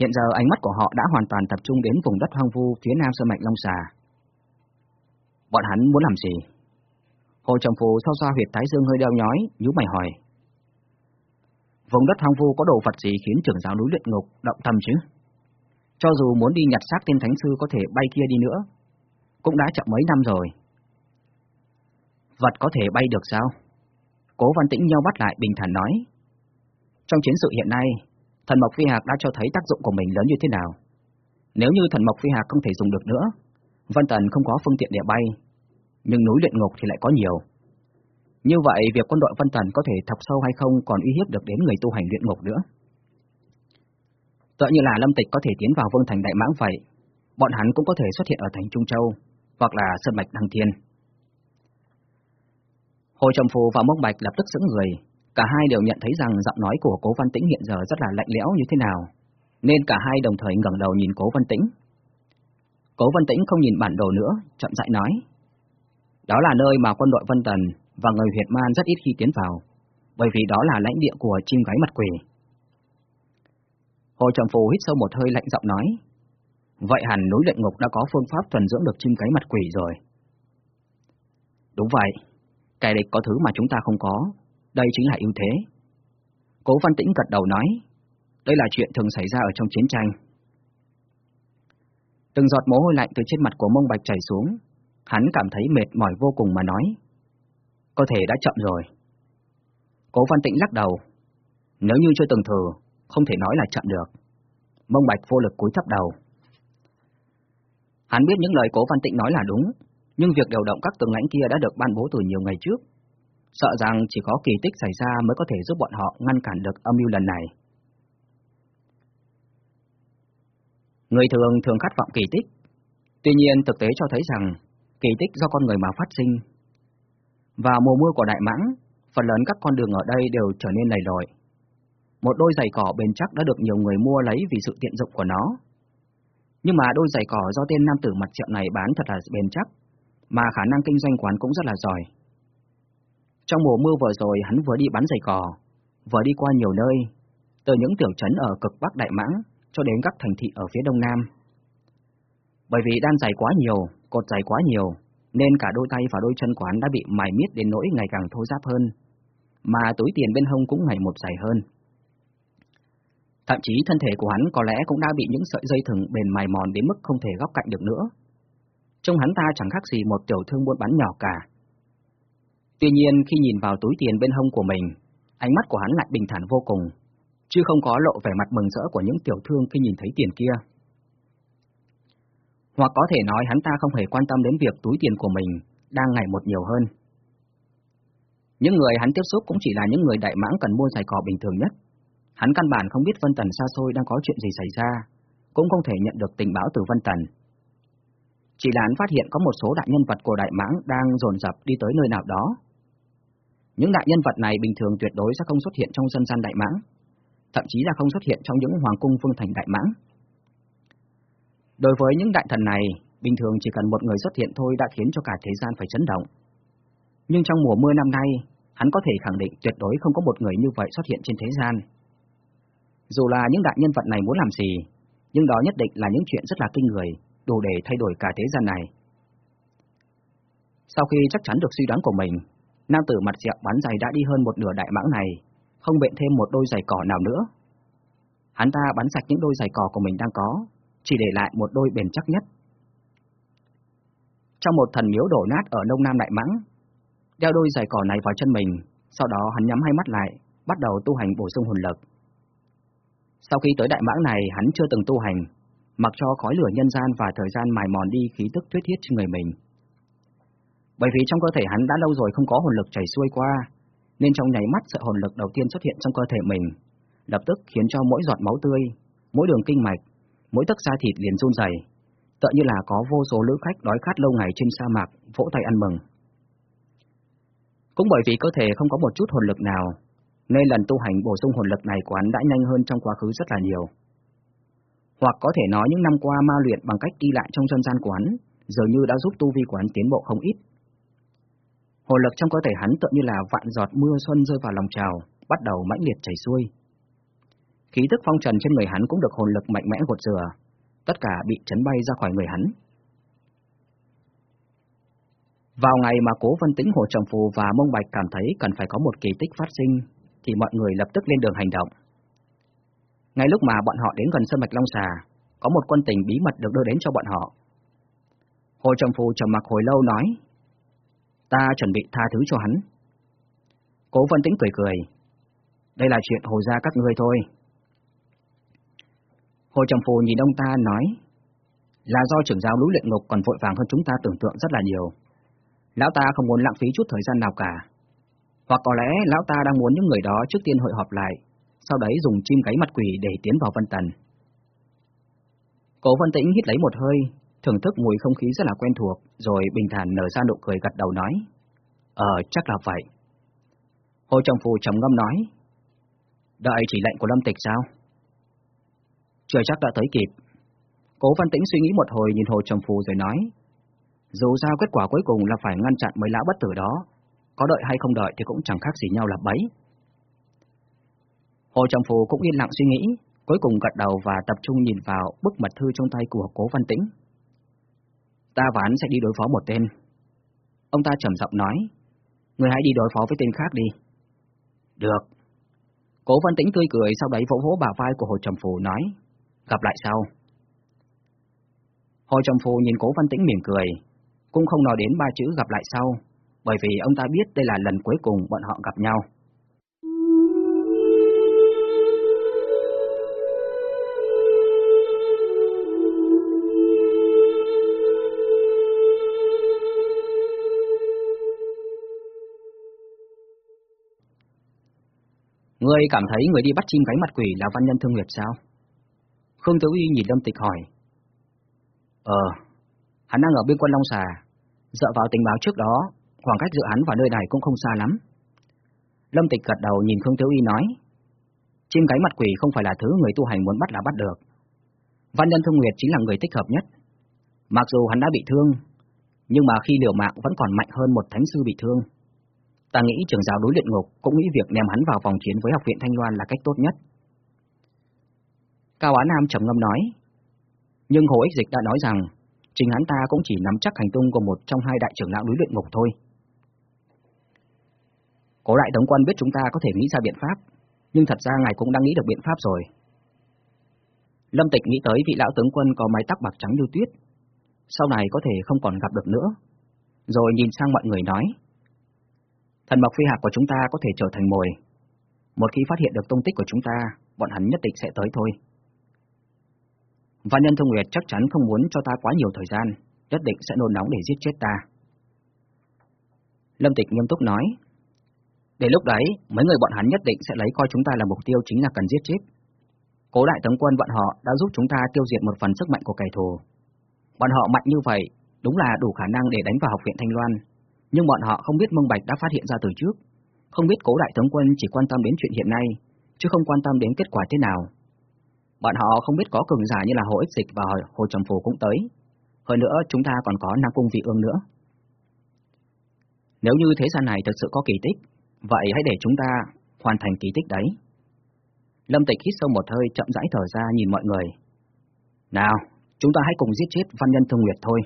Hiện giờ ánh mắt của họ đã hoàn toàn tập trung đến vùng đất hoang vu phía nam sơn mạch Long Xà. Bọn hắn muốn làm gì? Hồ Trầm Phù sau xoa huyệt thái dương hơi đeo nhói, nhíu mày hỏi. Vùng đất hoang vu có đồ vật gì khiến trưởng giáo núi luyện ngục động tâm chứ? Cho dù muốn đi nhặt xác tên thánh sư có thể bay kia đi nữa, cũng đã chậm mấy năm rồi. Vật có thể bay được sao? Cố Văn Tĩnh nhau bắt lại bình thản nói. Trong chiến sự hiện nay, thần mộc phi hạc đã cho thấy tác dụng của mình lớn như thế nào. Nếu như thần mộc phi hạc không thể dùng được nữa, Vân Tần không có phương tiện để bay, nhưng núi luyện ngục thì lại có nhiều. Như vậy, việc quân đội Vân Tần có thể thọc sâu hay không còn uy hiếp được đến người tu hành luyện ngục nữa. Tựa như là Lâm Tịch có thể tiến vào Vương Thành Đại Mãng vậy, bọn hắn cũng có thể xuất hiện ở thành Trung Châu, hoặc là Sơn Mạch Đăng Thiên. Hồ Trầm Phù và Mông Bạch lập tức sững người, cả hai đều nhận thấy rằng giọng nói của Cố Văn Tĩnh hiện giờ rất là lạnh lẽo như thế nào, nên cả hai đồng thời ngẩng đầu nhìn Cố Văn Tĩnh. Cố Văn Tĩnh không nhìn bản đồ nữa, chậm rãi nói. Đó là nơi mà quân đội Vân Tần và người Huyệt Man rất ít khi tiến vào, bởi vì đó là lãnh địa của chim gái mặt quỷ. Hồ Trầm Phù hít sâu một hơi lạnh giọng nói, vậy hẳn núi luyện ngục đã có phương pháp thuần dưỡng được chim cái mặt quỷ rồi. Đúng vậy, kẻ địch có thứ mà chúng ta không có, đây chính là ưu thế. Cố Văn Tĩnh gật đầu nói, đây là chuyện thường xảy ra ở trong chiến tranh. Từng giọt mồ hôi lạnh từ trên mặt của mông bạch chảy xuống, hắn cảm thấy mệt mỏi vô cùng mà nói. Có thể đã chậm rồi. Cố Văn Tĩnh lắc đầu. Nếu như chưa từng thử, không thể nói là chậm được. Mông Bạch vô lực cúi thấp đầu. Hắn biết những lời Cố Văn Tĩnh nói là đúng, nhưng việc điều động các tướng lãnh kia đã được ban bố từ nhiều ngày trước. Sợ rằng chỉ có kỳ tích xảy ra mới có thể giúp bọn họ ngăn cản được âm mưu lần này. Người thường thường khát vọng kỳ tích, tuy nhiên thực tế cho thấy rằng kỳ tích do con người mà phát sinh. Và mùa mưa của Đại Mãng, phần lớn các con đường ở đây đều trở nên lầy lội. Một đôi giày cỏ bền chắc đã được nhiều người mua lấy vì sự tiện dụng của nó. Nhưng mà đôi giày cỏ do tên nam tử mặt triệu này bán thật là bền chắc, mà khả năng kinh doanh quán cũng rất là giỏi. Trong mùa mưa vừa rồi hắn vừa đi bán giày cỏ, vừa đi qua nhiều nơi, từ những tiểu trấn ở cực Bắc Đại Mãng cho đến các thành thị ở phía Đông Nam. Bởi vì đan giày quá nhiều, cột giày quá nhiều, nên cả đôi tay và đôi chân quán đã bị mài miết đến nỗi ngày càng thô ráp hơn, mà túi tiền bên hông cũng ngày một dày hơn. Thậm chí thân thể của hắn có lẽ cũng đã bị những sợi dây thừng bền mài mòn đến mức không thể góc cạnh được nữa. Trông hắn ta chẳng khác gì một tiểu thương buôn bán nhỏ cả. Tuy nhiên khi nhìn vào túi tiền bên hông của mình, ánh mắt của hắn lại bình thản vô cùng, chứ không có lộ vẻ mặt mừng rỡ của những tiểu thương khi nhìn thấy tiền kia. Hoặc có thể nói hắn ta không hề quan tâm đến việc túi tiền của mình đang ngày một nhiều hơn. Những người hắn tiếp xúc cũng chỉ là những người đại mãng cần mua giày cỏ bình thường nhất. Hắn căn bản không biết Vân Tần xa xôi đang có chuyện gì xảy ra, cũng không thể nhận được tình báo từ Vân Tần. Chỉ là hắn phát hiện có một số đại nhân vật của Đại Mãng đang dồn dập đi tới nơi nào đó. Những đại nhân vật này bình thường tuyệt đối sẽ không xuất hiện trong dân gian Đại Mãng, thậm chí là không xuất hiện trong những hoàng cung phương thành Đại Mãng. Đối với những đại thần này, bình thường chỉ cần một người xuất hiện thôi đã khiến cho cả thế gian phải chấn động. Nhưng trong mùa mưa năm nay, hắn có thể khẳng định tuyệt đối không có một người như vậy xuất hiện trên thế gian. Dù là những đại nhân vật này muốn làm gì, nhưng đó nhất định là những chuyện rất là kinh người, đủ để thay đổi cả thế gian này. Sau khi chắc chắn được suy đoán của mình, nam tử mặt dẹo bán giày đã đi hơn một nửa đại mãng này, không bệnh thêm một đôi giày cỏ nào nữa. Hắn ta bắn sạch những đôi giày cỏ của mình đang có, chỉ để lại một đôi bền chắc nhất. Trong một thần miếu đổ nát ở Đông Nam Đại Mãng, đeo đôi giày cỏ này vào chân mình, sau đó hắn nhắm hai mắt lại, bắt đầu tu hành bổ sung hồn lực. Sau khi tới Đại Mãng này, hắn chưa từng tu hành, mặc cho khói lửa nhân gian và thời gian mài mòn đi khí tức tuyết thiết trên người mình. Bởi vì trong cơ thể hắn đã lâu rồi không có hồn lực chảy xuôi qua, nên trong nháy mắt sự hồn lực đầu tiên xuất hiện trong cơ thể mình, lập tức khiến cho mỗi giọt máu tươi mỗi đường kinh mạch, mỗi tấc da thịt liền run rẩy, tựa như là có vô số lữ khách đói khát lâu ngày trên sa mạc vỗ tay ăn mừng. Cũng bởi vì cơ thể không có một chút hồn lực nào, nên lần tu hành bổ sung hồn lực này của hắn đã nhanh hơn trong quá khứ rất là nhiều. Hoặc có thể nói những năm qua ma luyện bằng cách đi lại trong dân gian quán dường như đã giúp tu vi của hắn tiến bộ không ít. Hồn lực trong cơ thể hắn tựa như là vạn giọt mưa xuân rơi vào lòng trào, bắt đầu mãnh liệt chảy xuôi. Khí tức phong trần trên người hắn cũng được hồn lực mạnh mẽ gột rửa, tất cả bị chấn bay ra khỏi người hắn. Vào ngày mà Cố Vân Tĩnh Hồ Trầm Phù và Mông Bạch cảm thấy cần phải có một kỳ tích phát sinh, thì mọi người lập tức lên đường hành động. Ngay lúc mà bọn họ đến gần sân Mạch Long Xà, có một quân tình bí mật được đưa đến cho bọn họ. Hồ Trầm Phù trầm mặc hồi lâu nói, ta chuẩn bị tha thứ cho hắn. Cố Vân Tĩnh cười cười, đây là chuyện hồ gia các ngươi thôi. Hồ Trầm Phù nhìn ông ta nói, là do trưởng giáo núi luyện ngục còn vội vàng hơn chúng ta tưởng tượng rất là nhiều. Lão ta không muốn lãng phí chút thời gian nào cả. Hoặc có lẽ lão ta đang muốn những người đó trước tiên hội họp lại, sau đấy dùng chim gáy mặt quỷ để tiến vào Vân Tần. Cố Vân Tĩnh hít lấy một hơi, thưởng thức mùi không khí rất là quen thuộc, rồi bình thản nở ra nụ cười gật đầu nói. Ờ, chắc là vậy. Hồ Trọng Phù trầm ngâm nói. Đợi chỉ lệnh của Lâm Tịch sao? Chưa chắc đã tới kịp. Cố Văn Tĩnh suy nghĩ một hồi nhìn Hồ Trọng Phù rồi nói. Dù sao kết quả cuối cùng là phải ngăn chặn mấy lão bất tử đó, có đợi hay không đợi thì cũng chẳng khác gì nhau là bấy. Hồ Trọng Phù cũng yên lặng suy nghĩ, cuối cùng gật đầu và tập trung nhìn vào bức mật thư trong tay của Cố Văn Tĩnh. Ta và hắn sẽ đi đối phó một tên. Ông ta trầm giọng nói, người hãy đi đối phó với tên khác đi. Được. Cố Văn Tĩnh tươi cười sau đấy vỗ vỗ bả vai của Hồ Trầm Phù nói, gặp lại sau. Hồ Trầm Phù nhìn Cố Văn Tĩnh mỉm cười, cũng không nói đến ba chữ gặp lại sau, bởi vì ông ta biết đây là lần cuối cùng bọn họ gặp nhau. Ngươi cảm thấy người đi bắt chim gáy mặt quỷ là văn nhân thương nguyệt sao? Khương Tử Uy nhìn Lâm Tịch hỏi. Ờ, hắn đang ở bên quân Long Xà, dựa vào tình báo trước đó, khoảng cách giữa hắn và nơi này cũng không xa lắm. Lâm Tịch gật đầu nhìn Khương Tử Uy nói. Chim gáy mặt quỷ không phải là thứ người tu hành muốn bắt là bắt được. Văn nhân thương nguyệt chính là người thích hợp nhất. Mặc dù hắn đã bị thương, nhưng mà khi liều mạng vẫn còn mạnh hơn một thánh sư bị thương. Ta nghĩ trưởng giáo đối luyện ngục cũng nghĩ việc ném hắn vào vòng chiến với học viện Thanh Loan là cách tốt nhất. Cao Á Nam trầm ngâm nói, nhưng Hồ Ích Dịch đã nói rằng, chính hắn ta cũng chỉ nắm chắc hành tung của một trong hai đại trưởng lão đối luyện ngục thôi. Cố đại thống quân biết chúng ta có thể nghĩ ra biện pháp, nhưng thật ra ngài cũng đang nghĩ được biện pháp rồi. Lâm Tịch nghĩ tới vị lão tướng quân có mái tóc bạc trắng như tuyết, sau này có thể không còn gặp được nữa. Rồi nhìn sang mọi người nói, Thần mộc phi hạc của chúng ta có thể trở thành mồi. Một khi phát hiện được tung tích của chúng ta, bọn hắn nhất định sẽ tới thôi. Văn nhân Thông Nguyệt chắc chắn không muốn cho ta quá nhiều thời gian, nhất định sẽ nôn nóng để giết chết ta. Lâm Tịch nghiêm túc nói, để lúc đấy, mấy người bọn hắn nhất định sẽ lấy coi chúng ta là mục tiêu chính là cần giết chết. Cố đại tướng quân bọn họ đã giúp chúng ta tiêu diệt một phần sức mạnh của kẻ thù. Bọn họ mạnh như vậy, đúng là đủ khả năng để đánh vào học viện Thanh Loan, nhưng bọn họ không biết Mông Bạch đã phát hiện ra từ trước, không biết cố đại tướng quân chỉ quan tâm đến chuyện hiện nay, chứ không quan tâm đến kết quả thế nào. Bọn họ không biết có cường giả như là Hồ Ích Dịch và Hồ Trầm Phù cũng tới. Hơn nữa chúng ta còn có Nam Cung Vị Ương nữa. Nếu như thế gian này thật sự có kỳ tích, vậy hãy để chúng ta hoàn thành kỳ tích đấy. Lâm Tịch hít sâu một hơi chậm rãi thở ra nhìn mọi người. Nào, chúng ta hãy cùng giết chết Văn Nhân Thương Nguyệt thôi.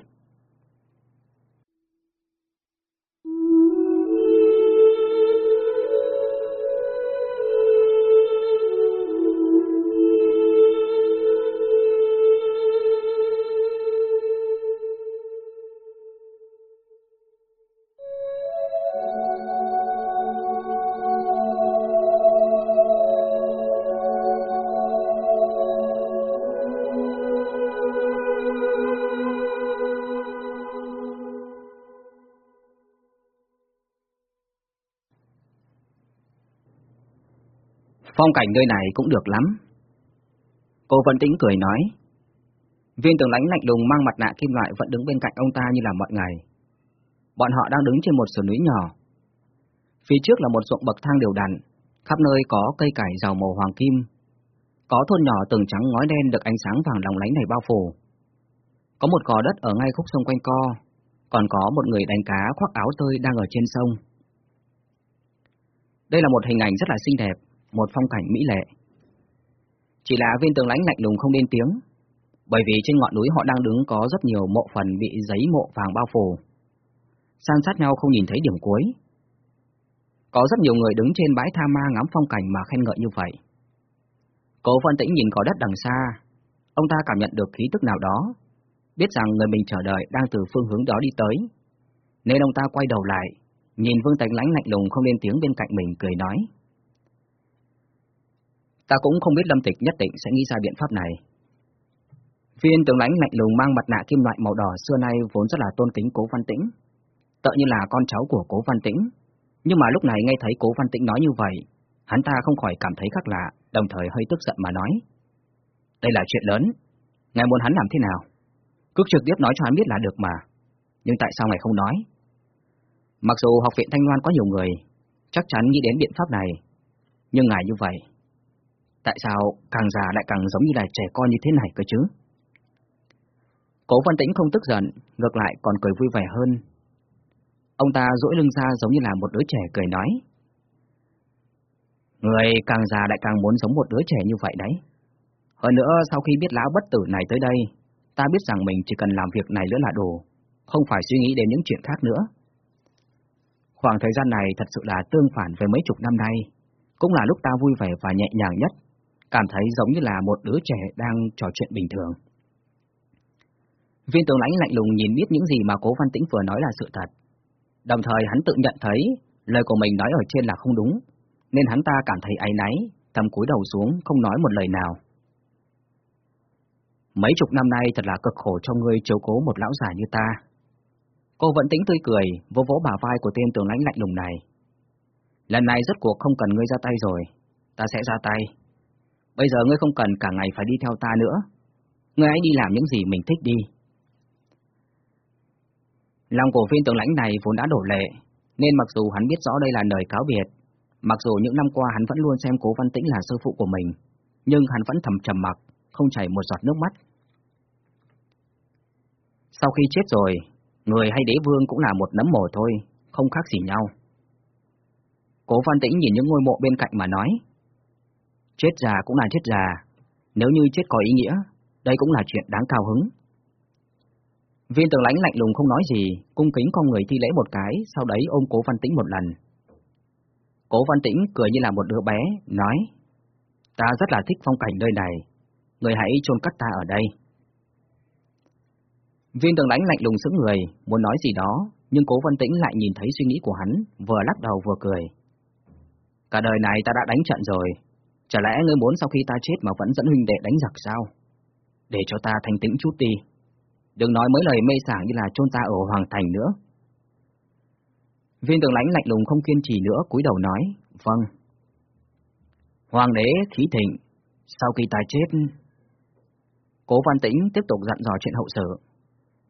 Phong cảnh nơi này cũng được lắm. Cô vẫn Tĩnh cười nói. Viên tướng lãnh lạnh lùng mang mặt nạ kim loại vẫn đứng bên cạnh ông ta như là mọi ngày. Bọn họ đang đứng trên một sườn núi nhỏ. Phía trước là một ruộng bậc thang đều đặn, khắp nơi có cây cải giàu màu hoàng kim. Có thôn nhỏ tường trắng ngói đen được ánh sáng vàng lòng lánh này bao phủ. Có một gò đất ở ngay khúc sông quanh co, còn có một người đánh cá khoác áo tơi đang ở trên sông. Đây là một hình ảnh rất là xinh đẹp, một phong cảnh mỹ lệ. Chỉ là viên tường lãnh lạnh lùng không lên tiếng, bởi vì trên ngọn núi họ đang đứng có rất nhiều mộ phần bị giấy mộ vàng bao phủ. San sát nhau không nhìn thấy điểm cuối. Có rất nhiều người đứng trên bãi tha ma ngắm phong cảnh mà khen ngợi như vậy. Cố phân tĩnh nhìn cỏ đất đằng xa, ông ta cảm nhận được khí tức nào đó, biết rằng người mình chờ đợi đang từ phương hướng đó đi tới, nên ông ta quay đầu lại, nhìn Vương Tánh lãnh lạnh lùng không lên tiếng bên cạnh mình cười nói. Ta cũng không biết Lâm Tịch nhất định sẽ nghĩ ra biện pháp này. Viên tướng lãnh lạnh lùng mang mặt nạ kim loại màu đỏ xưa nay vốn rất là tôn kính Cố Văn Tĩnh, tự như là con cháu của Cố Văn Tĩnh, nhưng mà lúc này nghe thấy Cố Văn Tĩnh nói như vậy, hắn ta không khỏi cảm thấy khác lạ, đồng thời hơi tức giận mà nói. Đây là chuyện lớn, ngài muốn hắn làm thế nào? Cứ trực tiếp nói cho hắn biết là được mà, nhưng tại sao ngài không nói? Mặc dù học viện Thanh Loan có nhiều người, chắc chắn nghĩ đến biện pháp này, nhưng ngài như vậy, tại sao càng già lại càng giống như là trẻ con như thế này cơ chứ? Cố Văn Tĩnh không tức giận, ngược lại còn cười vui vẻ hơn. Ông ta duỗi lưng ra giống như là một đứa trẻ cười nói. Người càng già lại càng muốn giống một đứa trẻ như vậy đấy. Hơn nữa, sau khi biết lão bất tử này tới đây, ta biết rằng mình chỉ cần làm việc này nữa là đủ, không phải suy nghĩ đến những chuyện khác nữa. Khoảng thời gian này thật sự là tương phản với mấy chục năm nay, cũng là lúc ta vui vẻ và nhẹ nhàng nhất, cảm thấy giống như là một đứa trẻ đang trò chuyện bình thường. Viên tướng lãnh lạnh lùng nhìn biết những gì mà cố văn tĩnh vừa nói là sự thật. Đồng thời hắn tự nhận thấy lời của mình nói ở trên là không đúng, nên hắn ta cảm thấy áy náy, thầm cúi đầu xuống không nói một lời nào. Mấy chục năm nay thật là cực khổ cho ngươi chiếu cố một lão già như ta. Cô vẫn tính tươi cười, vỗ vỗ bả vai của tên tướng lãnh lạnh lùng này. Lần này rốt cuộc không cần ngươi ra tay rồi, ta sẽ ra tay. Bây giờ ngươi không cần cả ngày phải đi theo ta nữa. Ngươi hãy đi làm những gì mình thích đi. Lòng của viên tướng lãnh này vốn đã đổ lệ, nên mặc dù hắn biết rõ đây là lời cáo biệt, mặc dù những năm qua hắn vẫn luôn xem cố văn tĩnh là sư phụ của mình, nhưng hắn vẫn thầm trầm mặc, không chảy một giọt nước mắt. Sau khi chết rồi, người hay đế vương cũng là một nấm mồ thôi, không khác gì nhau. Cố văn tĩnh nhìn những ngôi mộ bên cạnh mà nói, chết già cũng là chết già, nếu như chết có ý nghĩa, đây cũng là chuyện đáng cao hứng. Viên tường lãnh lạnh lùng không nói gì, cung kính con người thi lễ một cái, sau đấy ôm cố văn tĩnh một lần. Cố văn tĩnh cười như là một đứa bé, nói, ta rất là thích phong cảnh nơi này, người hãy chôn cất ta ở đây. Viên tường lãnh lạnh lùng sững người, muốn nói gì đó, nhưng cố văn tĩnh lại nhìn thấy suy nghĩ của hắn, vừa lắc đầu vừa cười. Cả đời này ta đã đánh trận rồi, chả lẽ ngươi muốn sau khi ta chết mà vẫn dẫn huynh đệ đánh giặc sao? Để cho ta thanh tĩnh chút đi. Đừng nói mấy lời mê sảng như là chôn ta ở Hoàng Thành nữa. Viên tường lãnh lạnh lùng không kiên trì nữa, cúi đầu nói, vâng. Hoàng đế khí thịnh, sau khi ta chết... Cố Văn Tĩnh tiếp tục dặn dò chuyện hậu sự.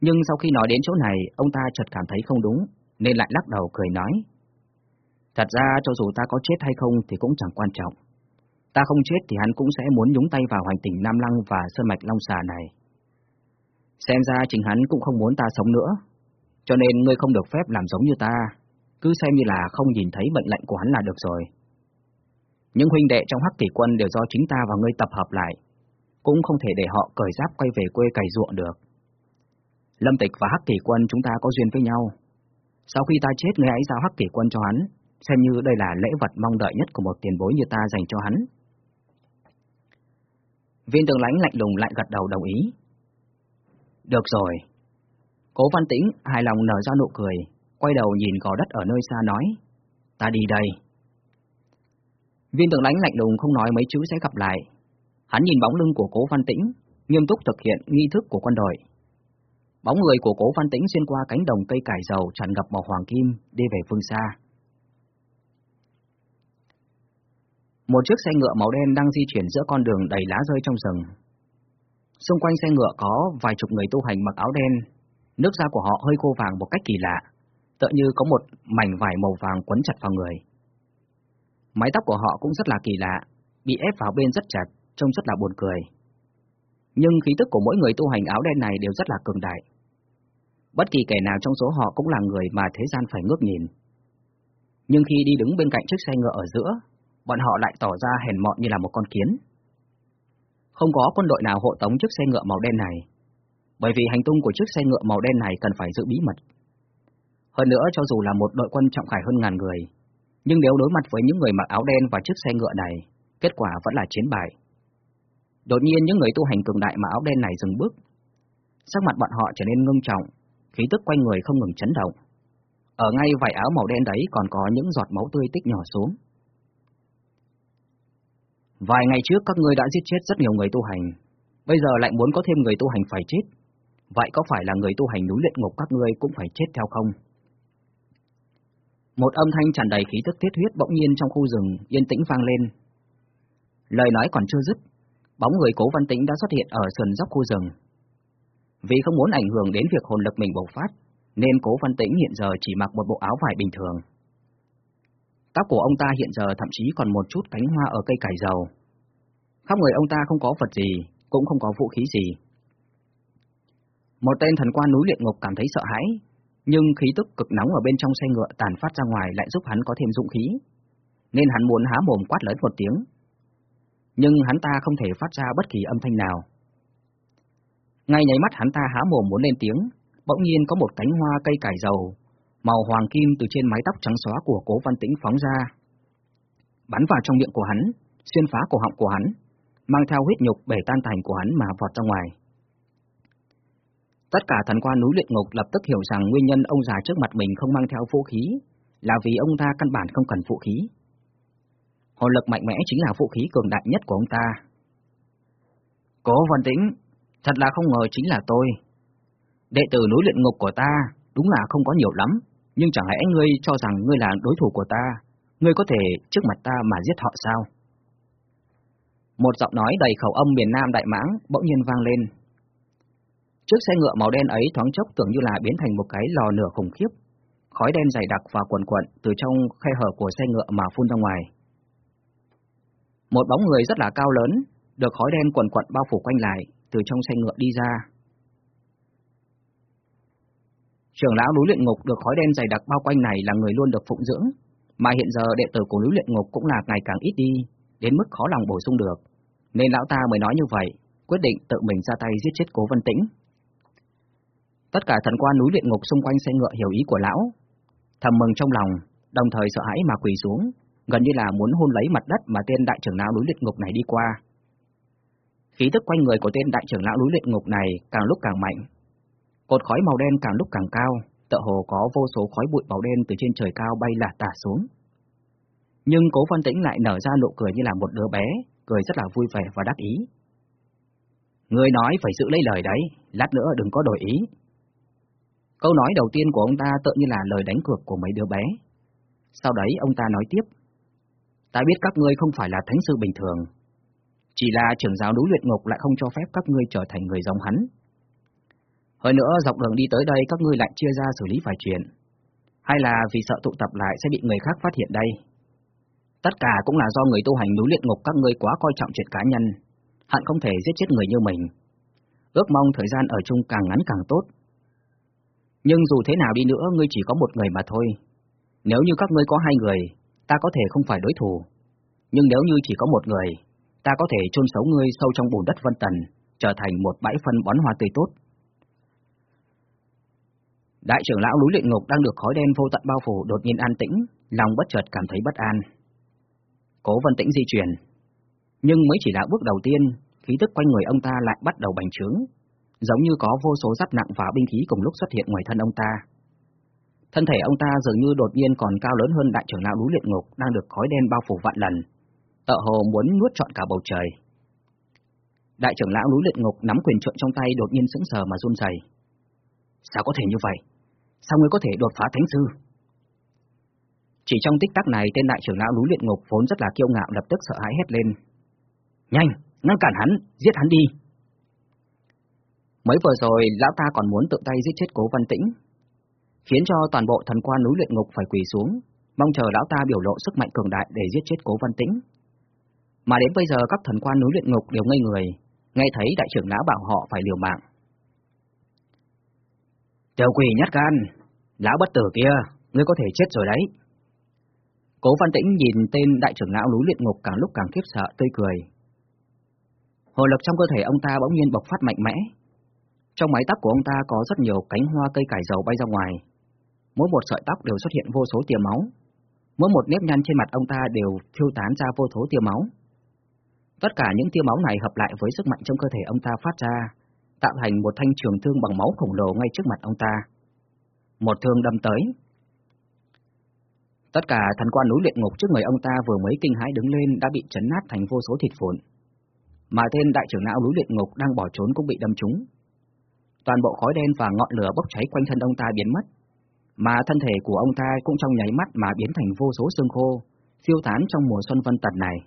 Nhưng sau khi nói đến chỗ này, ông ta chợt cảm thấy không đúng, nên lại lắc đầu cười nói. Thật ra cho dù ta có chết hay không thì cũng chẳng quan trọng. Ta không chết thì hắn cũng sẽ muốn nhúng tay vào hành tỉnh Nam Lăng và Sơn Mạch Long Xà này. Xem ra chính hắn cũng không muốn ta sống nữa, cho nên ngươi không được phép làm giống như ta, cứ xem như là không nhìn thấy mệnh lệnh của hắn là được rồi. Những huynh đệ trong hắc kỷ quân đều do chính ta và ngươi tập hợp lại, cũng không thể để họ cởi giáp quay về quê cày ruộng được. Lâm Tịch và Hắc Kỷ Quân chúng ta có duyên với nhau. Sau khi ta chết, ngươi hãy giao Hắc Kỷ Quân cho hắn, xem như đây là lễ vật mong đợi nhất của một tiền bối như ta dành cho hắn. Viên tường lãnh lạnh lùng lại gật đầu đồng ý. Được rồi. Cố Văn Tĩnh hài lòng nở ra nụ cười, quay đầu nhìn gò đất ở nơi xa nói, ta đi đây. Viên tường lãnh lạnh lùng không nói mấy chữ sẽ gặp lại. Hắn nhìn bóng lưng của cố Văn Tĩnh, nghiêm túc thực hiện nghi thức của quân đội. Bóng người của cố Văn Tĩnh xuyên qua cánh đồng cây cải dầu tràn ngập màu hoàng kim, đi về phương xa. Một chiếc xe ngựa màu đen đang di chuyển giữa con đường đầy lá rơi trong rừng, Xung quanh xe ngựa có vài chục người tu hành mặc áo đen, nước da của họ hơi khô vàng một cách kỳ lạ, tựa như có một mảnh vải màu vàng quấn chặt vào người. Mái tóc của họ cũng rất là kỳ lạ, bị ép vào bên rất chặt, trông rất là buồn cười. Nhưng khí tức của mỗi người tu hành áo đen này đều rất là cường đại. Bất kỳ kẻ nào trong số họ cũng là người mà thế gian phải ngước nhìn. Nhưng khi đi đứng bên cạnh chiếc xe ngựa ở giữa, bọn họ lại tỏ ra hèn mọn như là một con kiến. Không có quân đội nào hộ tống chiếc xe ngựa màu đen này, bởi vì hành tung của chiếc xe ngựa màu đen này cần phải giữ bí mật. Hơn nữa cho dù là một đội quân trọng khải hơn ngàn người, nhưng nếu đối mặt với những người mặc áo đen và chiếc xe ngựa này, kết quả vẫn là chiến bại. Đột nhiên những người tu hành cường đại mặc áo đen này dừng bước. Sắc mặt bọn họ trở nên ngưng trọng, khí tức quanh người không ngừng chấn động. Ở ngay vải áo màu đen đấy còn có những giọt máu tươi tích nhỏ xuống. Vài ngày trước các ngươi đã giết chết rất nhiều người tu hành, bây giờ lại muốn có thêm người tu hành phải chết. Vậy có phải là người tu hành núi luyện ngục các ngươi cũng phải chết theo không? Một âm thanh tràn đầy khí tức tiết huyết bỗng nhiên trong khu rừng yên tĩnh vang lên. Lời nói còn chưa dứt, bóng người cố văn tĩnh đã xuất hiện ở sườn dốc khu rừng. Vì không muốn ảnh hưởng đến việc hồn lực mình bộc phát, nên cố văn tĩnh hiện giờ chỉ mặc một bộ áo vải bình thường. Tóc của ông ta hiện giờ thậm chí còn một chút cánh hoa ở cây cải dầu. Khắp người ông ta không có vật gì, cũng không có vũ khí gì. Một tên thần quan núi luyện ngục cảm thấy sợ hãi, nhưng khí tức cực nóng ở bên trong xe ngựa tàn phát ra ngoài lại giúp hắn có thêm dũng khí, nên hắn muốn há mồm quát lớn một tiếng. Nhưng hắn ta không thể phát ra bất kỳ âm thanh nào. Ngay nháy mắt hắn ta há mồm muốn lên tiếng, bỗng nhiên có một cánh hoa cây cải dầu, màu hoàng kim từ trên mái tóc trắng xóa của cố văn tĩnh phóng ra. Bắn vào trong miệng của hắn, xuyên phá cổ họng của hắn, mang theo huyết nhục bể tan thành của hắn mà vọt ra ngoài. Tất cả thần quan núi luyện ngục lập tức hiểu rằng nguyên nhân ông già trước mặt mình không mang theo vũ khí là vì ông ta căn bản không cần vũ khí. Hồn lực mạnh mẽ chính là vũ khí cường đại nhất của ông ta. Cố Văn Tĩnh, thật là không ngờ chính là tôi. Đệ tử núi luyện ngục của ta đúng là không có nhiều lắm, nhưng chẳng lẽ ngươi cho rằng ngươi là đối thủ của ta, ngươi có thể trước mặt ta mà giết họ sao? Một giọng nói đầy khẩu âm miền Nam Đại Mãng bỗng nhiên vang lên, Chiếc xe ngựa màu đen ấy thoáng chốc tưởng như là biến thành một cái lò nửa khủng khiếp, khói đen dày đặc và quần quận từ trong khe hở của xe ngựa mà phun ra ngoài. Một bóng người rất là cao lớn, được khói đen quần quận bao phủ quanh lại, từ trong xe ngựa đi ra. Trưởng lão núi luyện ngục được khói đen dày đặc bao quanh này là người luôn được phụng dưỡng, mà hiện giờ đệ tử của núi luyện ngục cũng là ngày càng ít đi, đến mức khó lòng bổ sung được, nên lão ta mới nói như vậy, quyết định tự mình ra tay giết chết Cố Vân Tĩnh. Tất cả thần quan núi luyện ngục xung quanh xe ngựa hiểu ý của lão, thầm mừng trong lòng, đồng thời sợ hãi mà quỳ xuống, gần như là muốn hôn lấy mặt đất mà tên đại trưởng lão núi luyện ngục này đi qua. Khí tức quanh người của tên đại trưởng lão núi luyện ngục này càng lúc càng mạnh. Cột khói màu đen càng lúc càng cao, tựa hồ có vô số khói bụi màu đen từ trên trời cao bay lả tả xuống. Nhưng cố phân tĩnh lại nở ra nụ cười như là một đứa bé, cười rất là vui vẻ và đắc ý. Người nói phải giữ lấy lời đấy, lát nữa đừng có đổi ý, Câu nói đầu tiên của ông ta tự như là lời đánh cược của mấy đứa bé. Sau đấy ông ta nói tiếp. Ta biết các ngươi không phải là thánh sư bình thường. Chỉ là trưởng giáo núi luyện ngục lại không cho phép các ngươi trở thành người giống hắn. Hơn nữa dọc đường đi tới đây các ngươi lại chia ra xử lý vài chuyện. Hay là vì sợ tụ tập lại sẽ bị người khác phát hiện đây. Tất cả cũng là do người tu hành núi luyện ngục các ngươi quá coi trọng chuyện cá nhân, hận không thể giết chết người như mình. Ước mong thời gian ở chung càng ngắn càng tốt, nhưng dù thế nào đi nữa, ngươi chỉ có một người mà thôi. Nếu như các ngươi có hai người, ta có thể không phải đối thủ. Nhưng nếu như chỉ có một người, ta có thể chôn xấu ngươi sâu trong bùn đất vân tần, trở thành một bãi phân bón hoa tươi tốt. Đại trưởng lão núi luyện ngục đang được khói đen vô tận bao phủ đột nhiên an tĩnh, lòng bất chợt cảm thấy bất an. Cố vân tĩnh di chuyển, nhưng mới chỉ là bước đầu tiên, khí tức quanh người ông ta lại bắt đầu bành trướng, giống như có vô số giáp nặng và binh khí cùng lúc xuất hiện ngoài thân ông ta. Thân thể ông ta dường như đột nhiên còn cao lớn hơn đại trưởng lão núi luyện ngục đang được khói đen bao phủ vạn lần, tợ hồ muốn nuốt trọn cả bầu trời. Đại trưởng lão núi luyện ngục nắm quyền trượng trong tay đột nhiên sững sờ mà run rẩy. Sao có thể như vậy? Sao ngươi có thể đột phá thánh sư? Chỉ trong tích tắc này, tên đại trưởng lão núi luyện ngục vốn rất là kiêu ngạo lập tức sợ hãi hét lên. Nhanh, ngăn cản hắn, giết hắn đi! Mới vừa rồi, lão ta còn muốn tự tay giết chết cố văn tĩnh, khiến cho toàn bộ thần quan núi luyện ngục phải quỳ xuống, mong chờ lão ta biểu lộ sức mạnh cường đại để giết chết cố văn tĩnh. Mà đến bây giờ các thần quan núi luyện ngục đều ngây người, nghe thấy đại trưởng lão bảo họ phải liều mạng. Tiểu quỷ nhát gan, lão bất tử kia, ngươi có thể chết rồi đấy. Cố Văn Tĩnh nhìn tên đại trưởng lão núi luyện ngục càng lúc càng khiếp sợ, tươi cười. Hồ lực trong cơ thể ông ta bỗng nhiên bộc phát mạnh mẽ. Trong mái tóc của ông ta có rất nhiều cánh hoa cây cải dầu bay ra ngoài. Mỗi một sợi tóc đều xuất hiện vô số tia máu. Mỗi một nếp nhăn trên mặt ông ta đều thiêu tán ra vô số tia máu. Tất cả những tia máu này hợp lại với sức mạnh trong cơ thể ông ta phát ra, tạo thành một thanh trường thương bằng máu khổng lồ ngay trước mặt ông ta. Một thương đâm tới. Tất cả thần quan núi luyện ngục trước người ông ta vừa mới kinh hãi đứng lên đã bị chấn nát thành vô số thịt vụn. Mà tên đại trưởng lão núi luyện ngục đang bỏ trốn cũng bị đâm trúng. Toàn bộ khói đen và ngọn lửa bốc cháy quanh thân ông ta biến mất, mà thân thể của ông ta cũng trong nháy mắt mà biến thành vô số xương khô, phiêu tán trong mùa xuân vân tần này.